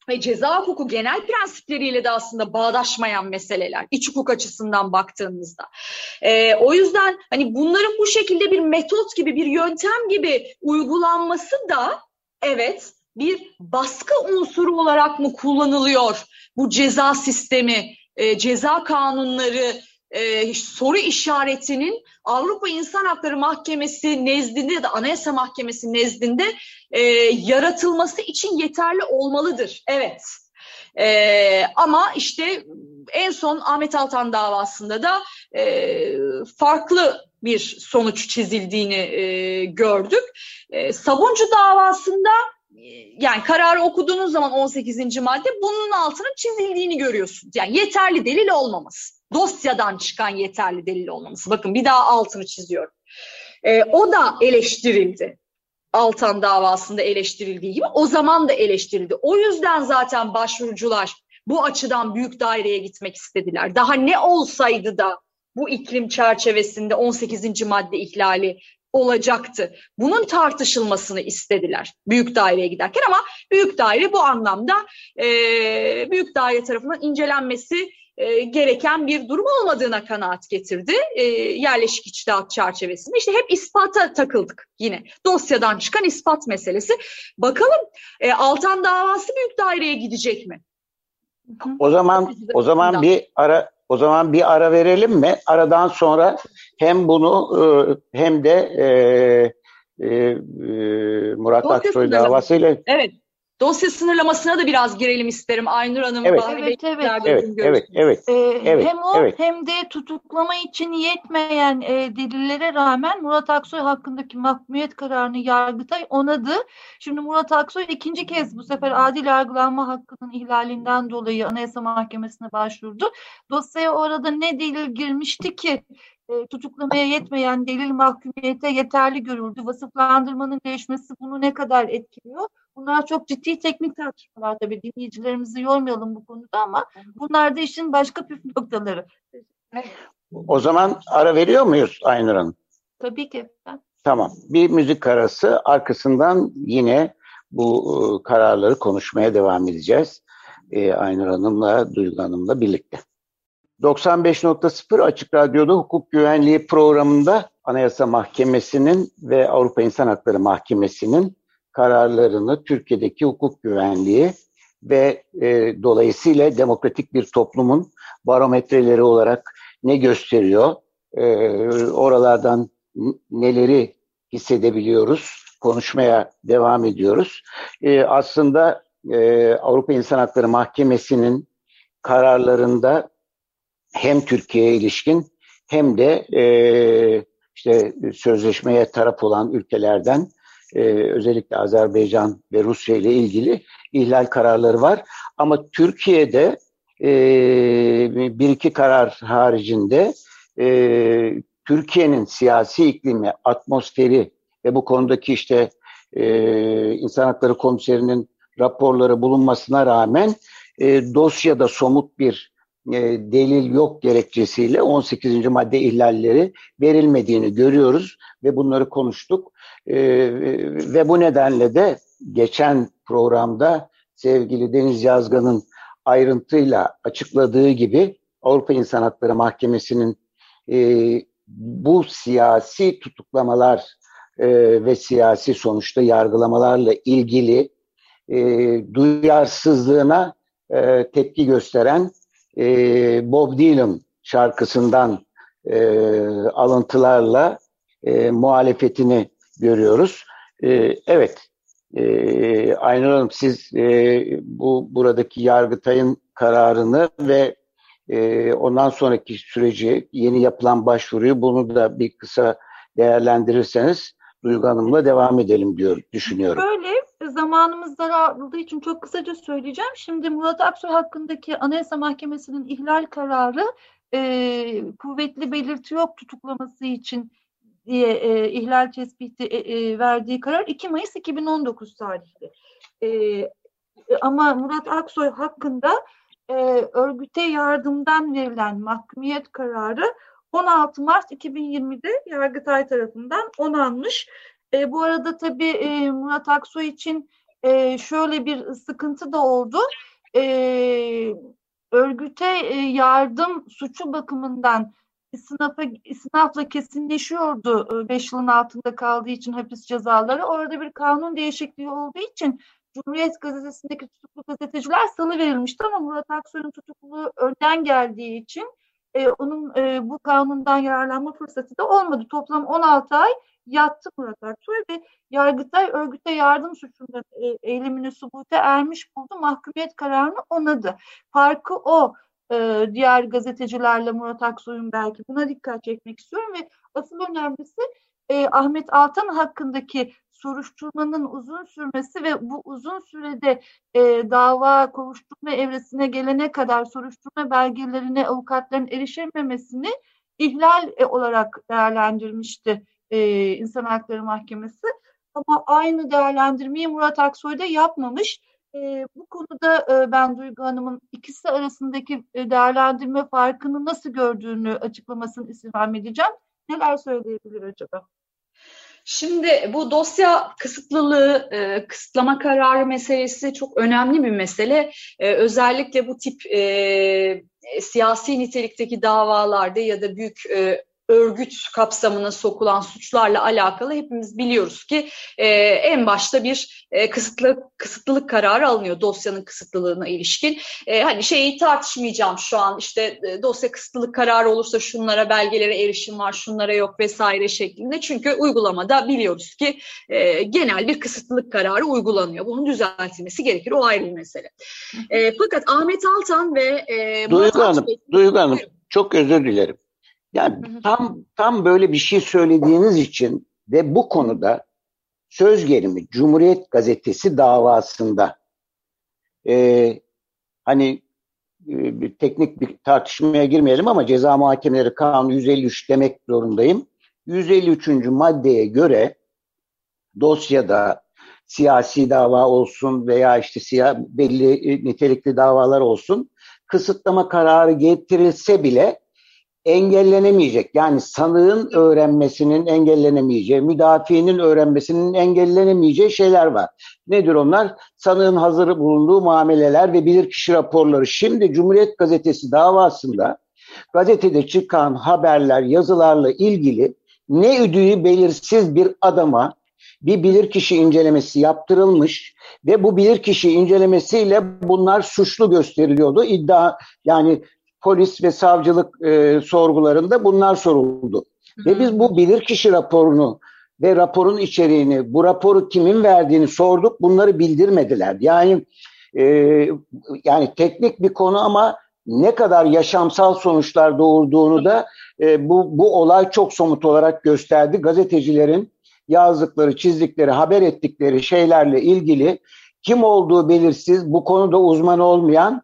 ve ceza hukuku genel prensipleriyle de aslında bağdaşmayan meseleler iç hukuk açısından baktığımızda. E, o yüzden hani bunların bu şekilde bir metot gibi bir yöntem gibi uygulanması da evet bir baskı unsuru olarak mı kullanılıyor bu ceza sistemi, e, ceza kanunları e, soru işaretinin Avrupa İnsan Hakları Mahkemesi nezdinde de Anayasa Mahkemesi nezdinde e, yaratılması için yeterli olmalıdır. Evet. E, ama işte en son Ahmet Altan davasında da e, farklı bir sonuç çizildiğini e, gördük. E, Sabuncu davasında yani kararı okuduğunuz zaman 18. madde bunun altının çizildiğini görüyorsunuz. Yani yeterli delil olmaması dosyadan çıkan yeterli delil olmaması. Bakın bir daha altını çiziyorum. E, o da eleştirildi. Altan davasında eleştirildiği gibi o zaman da eleştirildi. O yüzden zaten başvurucular bu açıdan büyük daireye gitmek istediler. Daha ne olsaydı da bu iklim çerçevesinde 18. madde ihlali olacaktı. Bunun tartışılmasını istediler büyük daireye giderken ama büyük daire bu anlamda e, büyük daire tarafından incelenmesi e, gereken bir durum olmadığına kanaat getirdi e, yerleşik içtihat çerçevesinde. İşte hep ispata takıldık yine. Dosyadan çıkan ispat meselesi. Bakalım e, Altan davası büyük daireye gidecek mi? O zaman o zaman bir ara o zaman bir ara verelim mi? Aradan sonra hem bunu e, hem de e, e, e Murat Aksoy davasıyla evet. Dosya sınırlamasına da biraz girelim isterim Aynur Hanım. Evet, evet, evet. Evet, evet, evet, ee, evet. Hem o evet. hem de tutuklama için yetmeyen e, delillere rağmen Murat Aksoy hakkındaki mahkumiyet kararını Yargıtay onadı. Şimdi Murat Aksoy ikinci kez bu sefer adil yargılanma hakkının ihlalinden dolayı Anayasa Mahkemesi'ne başvurdu. Dosyaya orada ne delil girmişti ki e, tutuklamaya yetmeyen delil mahkumiyete yeterli görüldü. Vasıflandırmanın değişmesi bunu ne kadar etkiliyor? Bunlar çok ciddi teknik tartışmalar tabii. Dinleyicilerimizi yormayalım bu konuda ama bunlar da işin başka püf noktaları. O zaman ara veriyor muyuz Aynur Hanım? Tabii ki. Tamam. Bir müzik arası arkasından yine bu e, kararları konuşmaya devam edeceğiz. E, Aynur Hanım'la, Duygu Hanım'la birlikte. 95.0 Açık Radyo'da hukuk güvenliği programında Anayasa Mahkemesi'nin ve Avrupa İnsan Hakları Mahkemesi'nin kararlarını Türkiye'deki hukuk güvenliği ve e, dolayısıyla demokratik bir toplumun barometreleri olarak ne gösteriyor? E, oralardan neleri hissedebiliyoruz? Konuşmaya devam ediyoruz. E, aslında e, Avrupa İnsan Hakları Mahkemesi'nin kararlarında hem Türkiye'ye ilişkin hem de e, işte sözleşmeye taraf olan ülkelerden e, özellikle Azerbaycan ve Rusya ile ilgili ihlal kararları var. Ama Türkiye'de e, bir iki karar haricinde e, Türkiye'nin siyasi iklimi, atmosferi ve bu konudaki işte e, İnsan Hakları Komiserinin raporları bulunmasına rağmen e, dosyada somut bir e, delil yok gerekçesiyle 18. madde ihlalleri verilmediğini görüyoruz ve bunları konuştuk. E, ve bu nedenle de geçen programda sevgili Deniz Yazgan'ın ayrıntıyla açıkladığı gibi Avrupa İnsan Hakları Mahkemesi'nin e, bu siyasi tutuklamalar e, ve siyasi sonuçta yargılamalarla ilgili e, duyarsızlığına e, tepki gösteren e, Bob Dylan şarkısından e, alıntılarla e, muhalefetini görüyoruz. E, evet, e, Aynur Hanım siz e, bu buradaki Yargıtay'ın kararını ve e, ondan sonraki süreci, yeni yapılan başvuruyu bunu da bir kısa değerlendirirseniz Duygu Hanım'la devam edelim diyor, düşünüyorum. Böyle zamanımız daraldığı için çok kısaca söyleyeceğim. Şimdi Murat Aksoy hakkındaki Anayasa Mahkemesi'nin ihlal kararı e, kuvvetli belirti yok tutuklaması için diye e, ihlal tespiti e, e, verdiği karar 2 Mayıs 2019 tarihli. E, ama Murat Aksoy hakkında e, örgüte yardımdan verilen mahkumiyet kararı 16 Mart 2020'de Yargıtay tarafından onanmış. E, bu arada tabii e, Murat Aksoy için e, şöyle bir sıkıntı da oldu. E, örgüte e, yardım suçu bakımından sınıfa, sınavla kesinleşiyordu 5 yılın altında kaldığı için hapis cezaları. Orada bir kanun değişikliği olduğu için Cumhuriyet Gazetesi'ndeki tutuklu gazeteciler salı verilmişti ama Murat Aksoy'un tutukluluğu önden geldiği için e, onun e, bu kanundan yararlanma fırsatı da olmadı. Toplam 16 ay yattı Murat Aksoy ve Yargıtay örgüte yardım suçundan e, eylemini subute ermiş buldu. Mahkumiyet kararını onadı. Farkı o e, diğer gazetecilerle Murat Aksoy'un belki buna dikkat çekmek istiyorum ve asıl önemlisi e, Ahmet Altan hakkındaki soruşturmanın uzun sürmesi ve bu uzun sürede e, dava kovuşturma evresine gelene kadar soruşturma belgelerine avukatların erişememesini ihlal e, olarak değerlendirmişti e, İnsan Hakları Mahkemesi. Ama aynı değerlendirmeyi Murat Aksoy da yapmamış. E, bu konuda e, ben Duygu Hanım'ın ikisi arasındaki e, değerlendirme farkını nasıl gördüğünü açıklamasını istirham edeceğim. Neler söyleyebilir acaba? Şimdi bu dosya kısıtlılığı, e, kısıtlama kararı meselesi çok önemli bir mesele. E, özellikle bu tip e, siyasi nitelikteki davalarda ya da büyük e, örgüt kapsamına sokulan suçlarla alakalı hepimiz biliyoruz ki e, en başta bir e, kısıtlı kısıtlılık kararı alınıyor dosyanın kısıtlılığına ilişkin. E, hani şeyi tartışmayacağım şu an işte e, dosya kısıtlılık kararı olursa şunlara belgelere erişim var, şunlara yok vesaire şeklinde. Çünkü uygulamada biliyoruz ki e, genel bir kısıtlılık kararı uygulanıyor. Bunun düzeltilmesi gerekir. O ayrı bir mesele. E, fakat Ahmet Altan ve e, Duygu Hanım, Duygu Hanım çok özür dilerim. Yani tam tam böyle bir şey söylediğiniz için ve bu konuda söz gelimi Cumhuriyet Gazetesi davasında e, hani e, bir teknik bir tartışmaya girmeyelim ama ceza muhakemeleri kanunu 153 demek zorundayım. 153. maddeye göre dosyada siyasi dava olsun veya işte siyah, belli nitelikli davalar olsun kısıtlama kararı getirilse bile engellenemeyecek. Yani sanığın öğrenmesinin engellenemeyeceği, müdafiinin öğrenmesinin engellenemeyeceği şeyler var. Nedir onlar? Sanığın hazırı bulunduğu muameleler ve bilirkişi raporları. Şimdi Cumhuriyet Gazetesi davasında gazetede çıkan haberler, yazılarla ilgili ne üdüğü belirsiz bir adama bir bilirkişi incelemesi yaptırılmış ve bu bilirkişi incelemesiyle bunlar suçlu gösteriliyordu. İddia yani polis ve savcılık e, sorgularında bunlar soruldu. Hı. Ve biz bu bilirkişi raporunu ve raporun içeriğini, bu raporu kimin verdiğini sorduk. Bunları bildirmediler. Yani e, yani teknik bir konu ama ne kadar yaşamsal sonuçlar doğurduğunu da e, bu, bu olay çok somut olarak gösterdi. Gazetecilerin yazdıkları, çizdikleri, haber ettikleri şeylerle ilgili kim olduğu belirsiz, bu konuda uzman olmayan,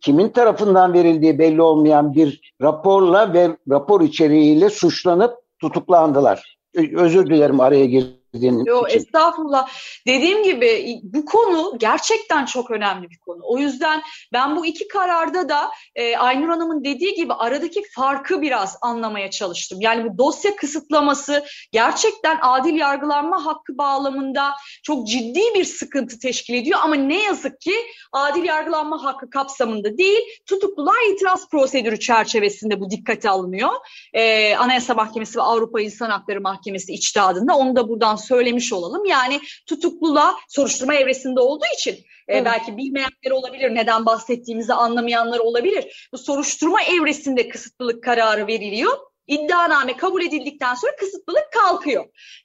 kimin tarafından verildiği belli olmayan bir raporla ve rapor içeriğiyle suçlanıp tutuklandılar. Özür dilerim araya girdim dediğin Yo, için. Estağfurullah. Dediğim gibi bu konu gerçekten çok önemli bir konu. O yüzden ben bu iki kararda da e, Aynur Hanım'ın dediği gibi aradaki farkı biraz anlamaya çalıştım. Yani bu dosya kısıtlaması gerçekten adil yargılanma hakkı bağlamında çok ciddi bir sıkıntı teşkil ediyor. Ama ne yazık ki adil yargılanma hakkı kapsamında değil, tutukluluğa itiraz prosedürü çerçevesinde bu dikkate alınıyor. E, Anayasa Mahkemesi ve Avrupa İnsan Hakları Mahkemesi içtihadında onu da buradan söylemiş olalım. Yani tutukluluğa soruşturma evresinde olduğu için e, belki bilmeyenler olabilir, neden bahsettiğimizi anlamayanlar olabilir. Bu soruşturma evresinde kısıtlılık kararı veriliyor İddianame kabul edildikten sonra kısıtlılık kalkıyor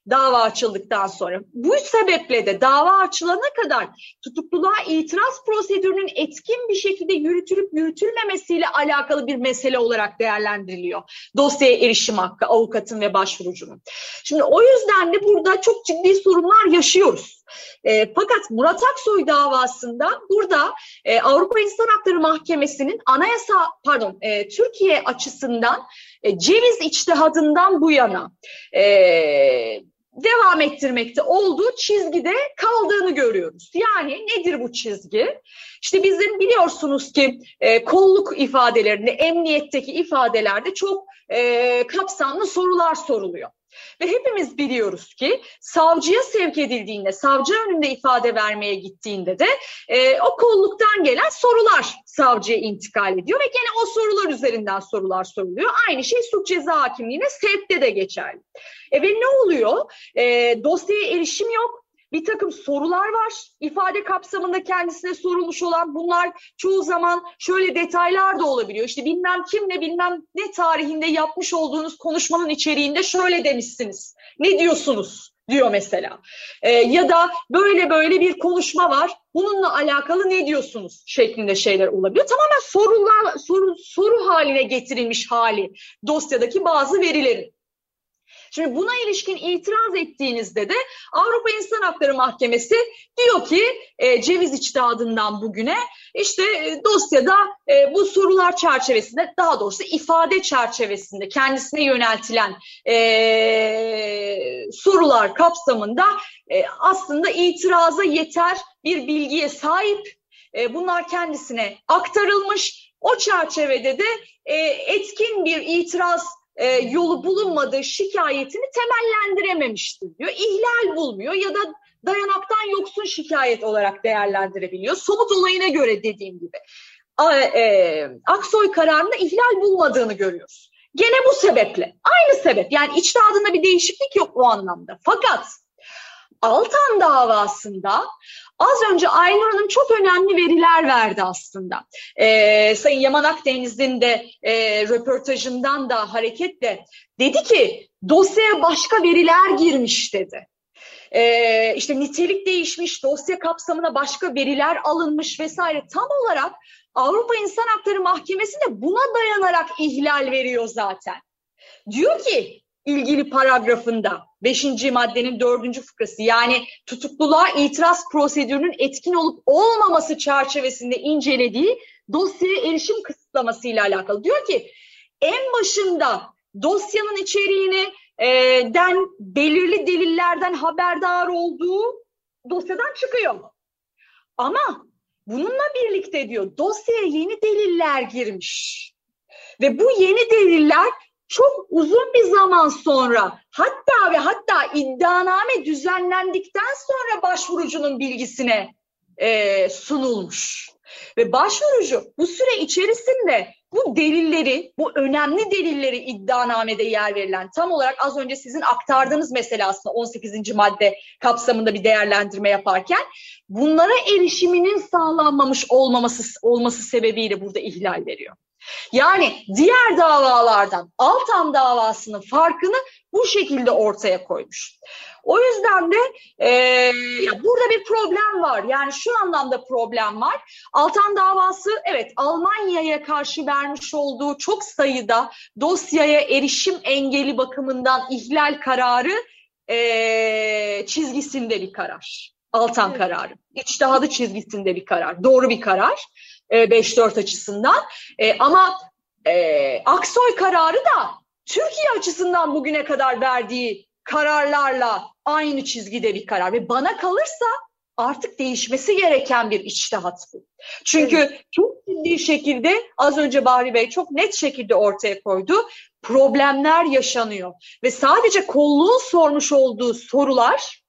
dava açıldıktan sonra. Bu sebeple de dava açılana kadar tutukluluğa itiraz prosedürünün etkin bir şekilde yürütülüp yürütülmemesiyle alakalı bir mesele olarak değerlendiriliyor. Dosyaya erişim hakkı avukatın ve başvurucunun. Şimdi o yüzden de burada çok ciddi sorunlar yaşıyoruz. E, fakat Murat Aksoy davasında burada e, Avrupa İnsan Hakları Mahkemesi'nin anayasa pardon e, Türkiye açısından e, ceviz içtihadından bu yana e, devam ettirmekte olduğu çizgide kaldığını görüyoruz. Yani nedir bu çizgi? İşte bizim biliyorsunuz ki e, kolluk ifadelerinde, emniyetteki ifadelerde çok e, kapsamlı sorular soruluyor. Ve hepimiz biliyoruz ki savcıya sevk edildiğinde, savcı önünde ifade vermeye gittiğinde de e, o kolluktan gelen sorular savcıya intikal ediyor ve gene o sorular üzerinden sorular soruluyor. Aynı şey suç ceza hakimliğine sevkte de geçerli. E ve ne oluyor? E, dosyaya erişim yok bir takım sorular var. ifade kapsamında kendisine sorulmuş olan bunlar çoğu zaman şöyle detaylar da olabiliyor. İşte bilmem kimle bilmem ne tarihinde yapmış olduğunuz konuşmanın içeriğinde şöyle demişsiniz. Ne diyorsunuz? diyor mesela. Ee, ya da böyle böyle bir konuşma var. Bununla alakalı ne diyorsunuz şeklinde şeyler olabiliyor. Tamamen sorular soru soru haline getirilmiş hali dosyadaki bazı verilerin. Şimdi buna ilişkin itiraz ettiğinizde de Avrupa İnsan Hakları Mahkemesi diyor ki e, ceviz içtihadından bugüne işte e, dosyada e, bu sorular çerçevesinde daha doğrusu ifade çerçevesinde kendisine yöneltilen e, sorular kapsamında e, aslında itiraza yeter bir bilgiye sahip. E, bunlar kendisine aktarılmış. O çerçevede de e, etkin bir itiraz e, yolu bulunmadığı şikayetini temellendirememiştir diyor. İhlal bulmuyor ya da dayanaktan yoksun şikayet olarak değerlendirebiliyor. Somut olayına göre dediğim gibi. A, e, Aksoy kararında ihlal bulmadığını görüyoruz. Gene bu sebeple. Aynı sebep. Yani içtihadında bir değişiklik yok o anlamda. Fakat Altan davasında az önce Aynur Hanım çok önemli veriler verdi aslında. Ee, Sayın Yaman Akdeniz'in de e, röportajından da hareketle dedi ki dosyaya başka veriler girmiş dedi. Ee, işte nitelik değişmiş, dosya kapsamına başka veriler alınmış vesaire. Tam olarak Avrupa İnsan Hakları Mahkemesi de buna dayanarak ihlal veriyor zaten. Diyor ki ilgili paragrafında 5. maddenin 4. fıkrası yani tutukluluğa itiraz prosedürünün etkin olup olmaması çerçevesinde incelediği dosyaya erişim kısıtlaması ile alakalı. Diyor ki en başında dosyanın içeriğini e, den belirli delillerden haberdar olduğu dosyadan çıkıyor. Ama bununla birlikte diyor dosyaya yeni deliller girmiş. Ve bu yeni deliller çok uzun bir zaman sonra hatta ve hatta iddianame düzenlendikten sonra başvurucunun bilgisine e, sunulmuş. Ve başvurucu bu süre içerisinde bu delilleri, bu önemli delilleri iddianamede yer verilen tam olarak az önce sizin aktardığınız mesele aslında 18. madde kapsamında bir değerlendirme yaparken bunlara erişiminin sağlanmamış olmaması olması sebebiyle burada ihlal veriyor. Yani diğer davalardan Altan davasının farkını bu şekilde ortaya koymuş. O yüzden de e, burada bir problem var. Yani şu anlamda problem var. Altan davası evet Almanya'ya karşı vermiş olduğu çok sayıda dosyaya erişim engeli bakımından ihlal kararı e, çizgisinde bir karar. Altan evet. kararı. İçtihadı çizgisinde bir karar. Doğru bir karar. 5-4 e, açısından. E, ama e, Aksoy kararı da Türkiye açısından bugüne kadar verdiği kararlarla aynı çizgide bir karar ve bana kalırsa artık değişmesi gereken bir içtihat bu. Çünkü evet. çok ciddi şekilde az önce Bahri Bey çok net şekilde ortaya koydu. Problemler yaşanıyor ve sadece kolluğun sormuş olduğu sorular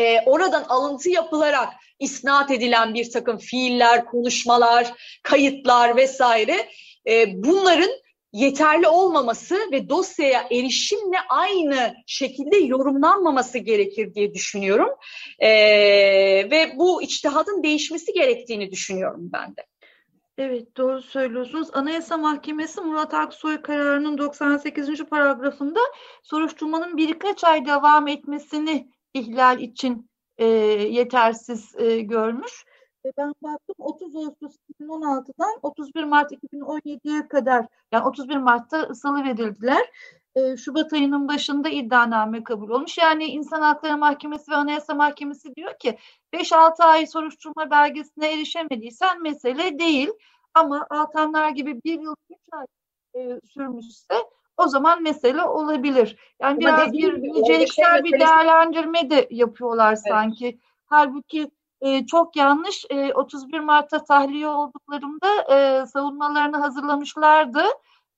e, oradan alıntı yapılarak isnat edilen bir takım fiiller, konuşmalar, kayıtlar vesaire e, bunların yeterli olmaması ve dosyaya erişimle aynı şekilde yorumlanmaması gerekir diye düşünüyorum. E, ve bu içtihadın değişmesi gerektiğini düşünüyorum ben de. Evet doğru söylüyorsunuz. Anayasa Mahkemesi Murat Aksoy kararının 98. paragrafında soruşturmanın birkaç ay devam etmesini ihlal için e, yetersiz e, görmüş. E, ben baktım 30 Ağustos 2016'dan 31 Mart 2017'ye kadar yani 31 Mart'ta salı verildiler. E, Şubat ayının başında iddianame kabul olmuş. Yani İnsan Hakları Mahkemesi ve Anayasa Mahkemesi diyor ki 5-6 ay soruşturma belgesine erişemediysen mesele değil. Ama Altanlar gibi bir yıl 3 ay e, sürmüşse o zaman mesele olabilir. Yani Ama biraz bir niceliksel şey bir değerlendirme de yapıyorlar evet. sanki. Halbuki e, çok yanlış. E, 31 Mart'ta tahliye olduklarında e, savunmalarını hazırlamışlardı.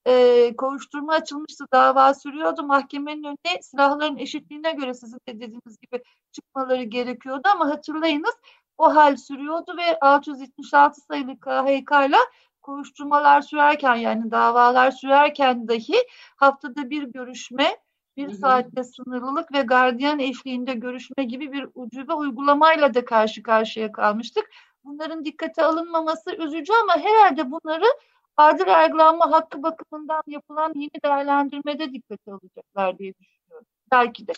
E, kovuşturma açılmıştı, dava sürüyordu. Mahkemenin önüne silahların eşitliğine göre sizin de dediğiniz gibi çıkmaları gerekiyordu ama hatırlayınız o hal sürüyordu ve 676 sayılı KHK ile kovuşturmalar sürerken yani davalar sürerken dahi haftada bir görüşme, bir hı saatte sınırlılık ve gardiyan eşliğinde görüşme gibi bir ucube uygulamayla da karşı karşıya kalmıştık. Bunların dikkate alınmaması üzücü ama herhalde bunları adil yargılanma hakkı bakımından yapılan yeni değerlendirmede dikkate alacaklar diye düşünüyorum. Belki de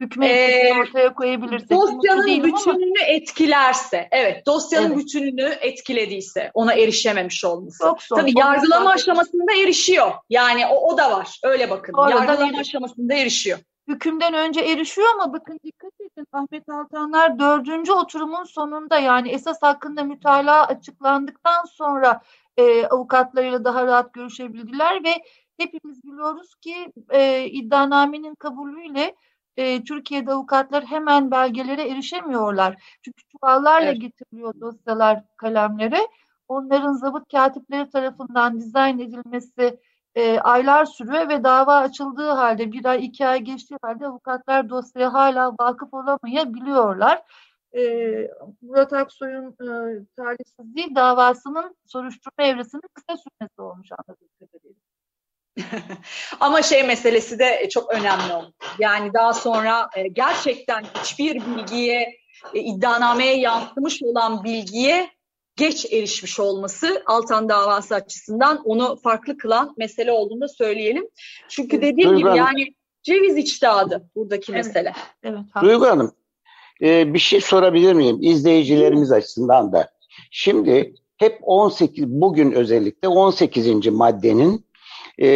hükmet ee, ortaya koyabilirsek. Dosyanın bütününü ama. etkilerse, evet dosyanın evet. bütününü etkilediyse ona erişememiş olması. Çok zor, Tabii yargılama zor. aşamasında erişiyor. Yani o, o da var. Öyle bakın. Orada yargılama aşamasında erişiyor. Hükümden önce erişiyor ama bakın dikkat edin Ahmet Altanlar dördüncü oturumun sonunda yani esas hakkında mütalaa açıklandıktan sonra e, avukatlarıyla daha rahat görüşebildiler ve hepimiz biliyoruz ki e, iddianamenin kabulüyle e, Türkiye'de avukatlar hemen belgelere erişemiyorlar. Çünkü çuvallarla evet. getiriliyor dosyalar kalemlere. Onların zabıt katipleri tarafından dizayn edilmesi e, aylar sürüyor ve dava açıldığı halde bir ay iki ay geçtiği halde avukatlar dosyaya hala vakıf olamayabiliyorlar. E, Murat Aksoy'un e, talihsizliği davasının soruşturma evresinin kısa sürmesi olmuş anladığım kadarıyla. Ama şey meselesi de çok önemli oldu. Yani daha sonra e, gerçekten hiçbir bilgiye, e, iddianameye yansımış olan bilgiye geç erişmiş olması Altan davası açısından onu farklı kılan mesele olduğunu da söyleyelim. Çünkü dediğim Duygu gibi Hanım. yani ceviz içtihadı buradaki evet. mesele. Evet, Duygu Hanım e, bir şey sorabilir miyim izleyicilerimiz açısından da? Şimdi hep 18 bugün özellikle 18. maddenin e,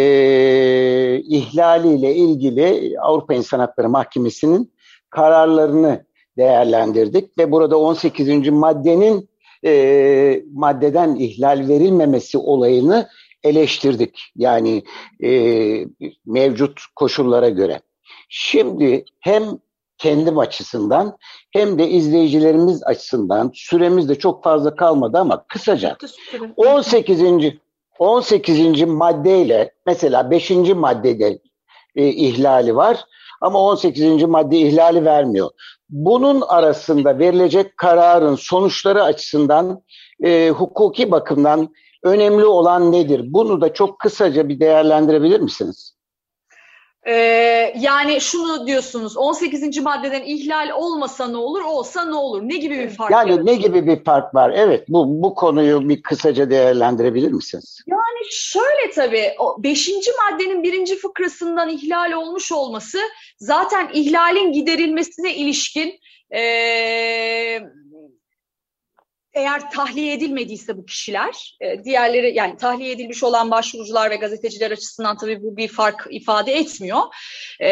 ihlaliyle ilgili Avrupa İnsan Hakları Mahkemesi'nin kararlarını değerlendirdik ve burada 18. maddenin e, maddeden ihlal verilmemesi olayını eleştirdik. Yani e, mevcut koşullara göre. Şimdi hem kendim açısından hem de izleyicilerimiz açısından süremiz de çok fazla kalmadı ama kısaca 18. 18. maddeyle mesela 5. maddede e, ihlali var ama 18. madde ihlali vermiyor. Bunun arasında verilecek kararın sonuçları açısından e, hukuki bakımdan önemli olan nedir? Bunu da çok kısaca bir değerlendirebilir misiniz? Ee, yani şunu diyorsunuz 18. maddeden ihlal olmasa ne olur olsa ne olur ne gibi bir fark Yani yaratır? ne gibi bir fark var? Evet bu, bu konuyu bir kısaca değerlendirebilir misiniz? Yani şöyle tabii o 5. maddenin birinci fıkrasından ihlal olmuş olması zaten ihlalin giderilmesine ilişkin ee, eğer tahliye edilmediyse bu kişiler, e, diğerleri yani tahliye edilmiş olan başvurucular ve gazeteciler açısından tabii bu bir fark ifade etmiyor. E,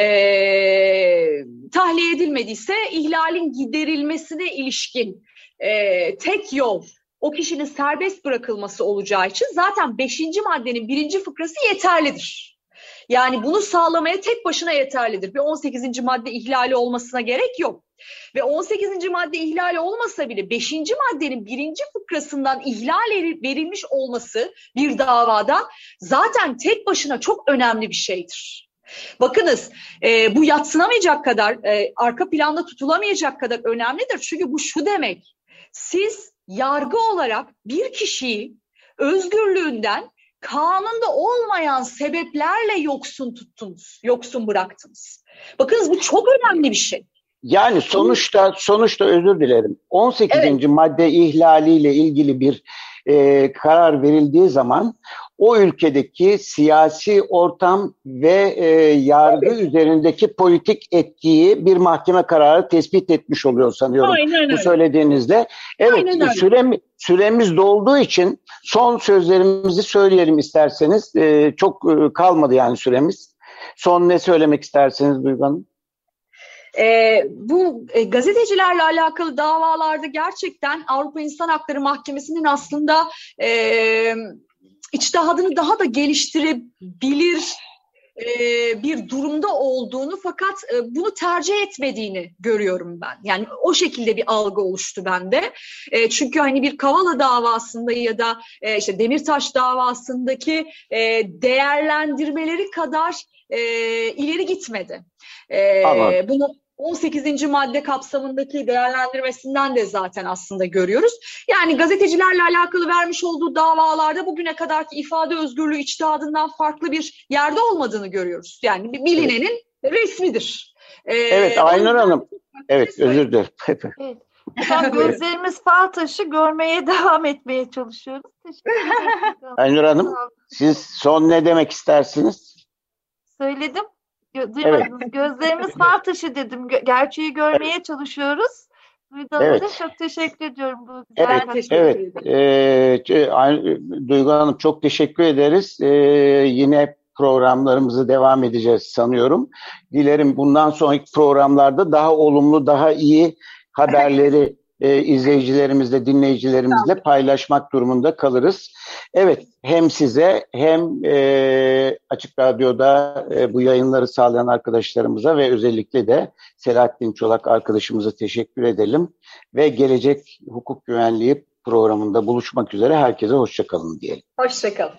tahliye edilmediyse ihlalin giderilmesine ilişkin e, tek yol o kişinin serbest bırakılması olacağı için zaten 5. maddenin birinci fıkrası yeterlidir. Yani bunu sağlamaya tek başına yeterlidir. Bir 18. madde ihlali olmasına gerek yok. Ve 18. madde ihlali olmasa bile 5. maddenin birinci fıkrasından ihlal verilmiş olması bir davada zaten tek başına çok önemli bir şeydir. Bakınız e, bu yatsınamayacak kadar, e, arka planda tutulamayacak kadar önemlidir. Çünkü bu şu demek, siz yargı olarak bir kişiyi özgürlüğünden kanunda olmayan sebeplerle yoksun tuttunuz, yoksun bıraktınız. Bakınız bu çok önemli bir şey. Yani sonuçta sonuçta özür dilerim. 18. Evet. madde ihlaliyle ilgili bir e, karar verildiği zaman o ülkedeki siyasi ortam ve e, yargı evet. üzerindeki politik etkiyi bir mahkeme kararı tespit etmiş oluyor sanıyorum. Aynen Bu söylediğinizde. Evet sürem, süremiz dolduğu için son sözlerimizi söyleyelim isterseniz. E, çok e, kalmadı yani süremiz. Son ne söylemek isterseniz Duygu Hanım? E, bu e, gazetecilerle alakalı davalarda gerçekten Avrupa İnsan Hakları Mahkemesi'nin aslında e, içtihadını daha da geliştirebilir e, bir durumda olduğunu fakat e, bunu tercih etmediğini görüyorum ben. Yani o şekilde bir algı oluştu bende. E, çünkü hani bir Kavala davasında ya da e, işte Demirtaş davasındaki e, değerlendirmeleri kadar e, ileri gitmedi. E, bunu 18. madde kapsamındaki değerlendirmesinden de zaten aslında görüyoruz. Yani gazetecilerle alakalı vermiş olduğu davalarda bugüne kadarki ifade özgürlüğü içtihadından farklı bir yerde olmadığını görüyoruz. Yani bilinenin evet. resmidir. Ee, evet Aynur Hanım. Evet özür dilerim. evet. Şu gözlerimiz fal taşı görmeye devam etmeye çalışıyoruz. Aynur Hanım siz son ne demek istersiniz? Söyledim. Duymadınız. Evet. Gözlerimiz far taşı dedim. Gerçeği görmeye çalışıyoruz. Duyduğunuz evet. çok teşekkür ediyorum. Bu güzel evet, evet. Ee, Duygu Hanım çok teşekkür ederiz. Ee, yine programlarımızı devam edeceğiz sanıyorum. Dilerim bundan sonraki programlarda daha olumlu, daha iyi haberleri e, izleyicilerimizle, dinleyicilerimizle paylaşmak durumunda kalırız. Evet, hem size hem e, Açık Radyo'da e, bu yayınları sağlayan arkadaşlarımıza ve özellikle de Selahattin Çolak arkadaşımıza teşekkür edelim. Ve gelecek hukuk güvenliği programında buluşmak üzere herkese hoşçakalın diyelim. Hoşçakalın.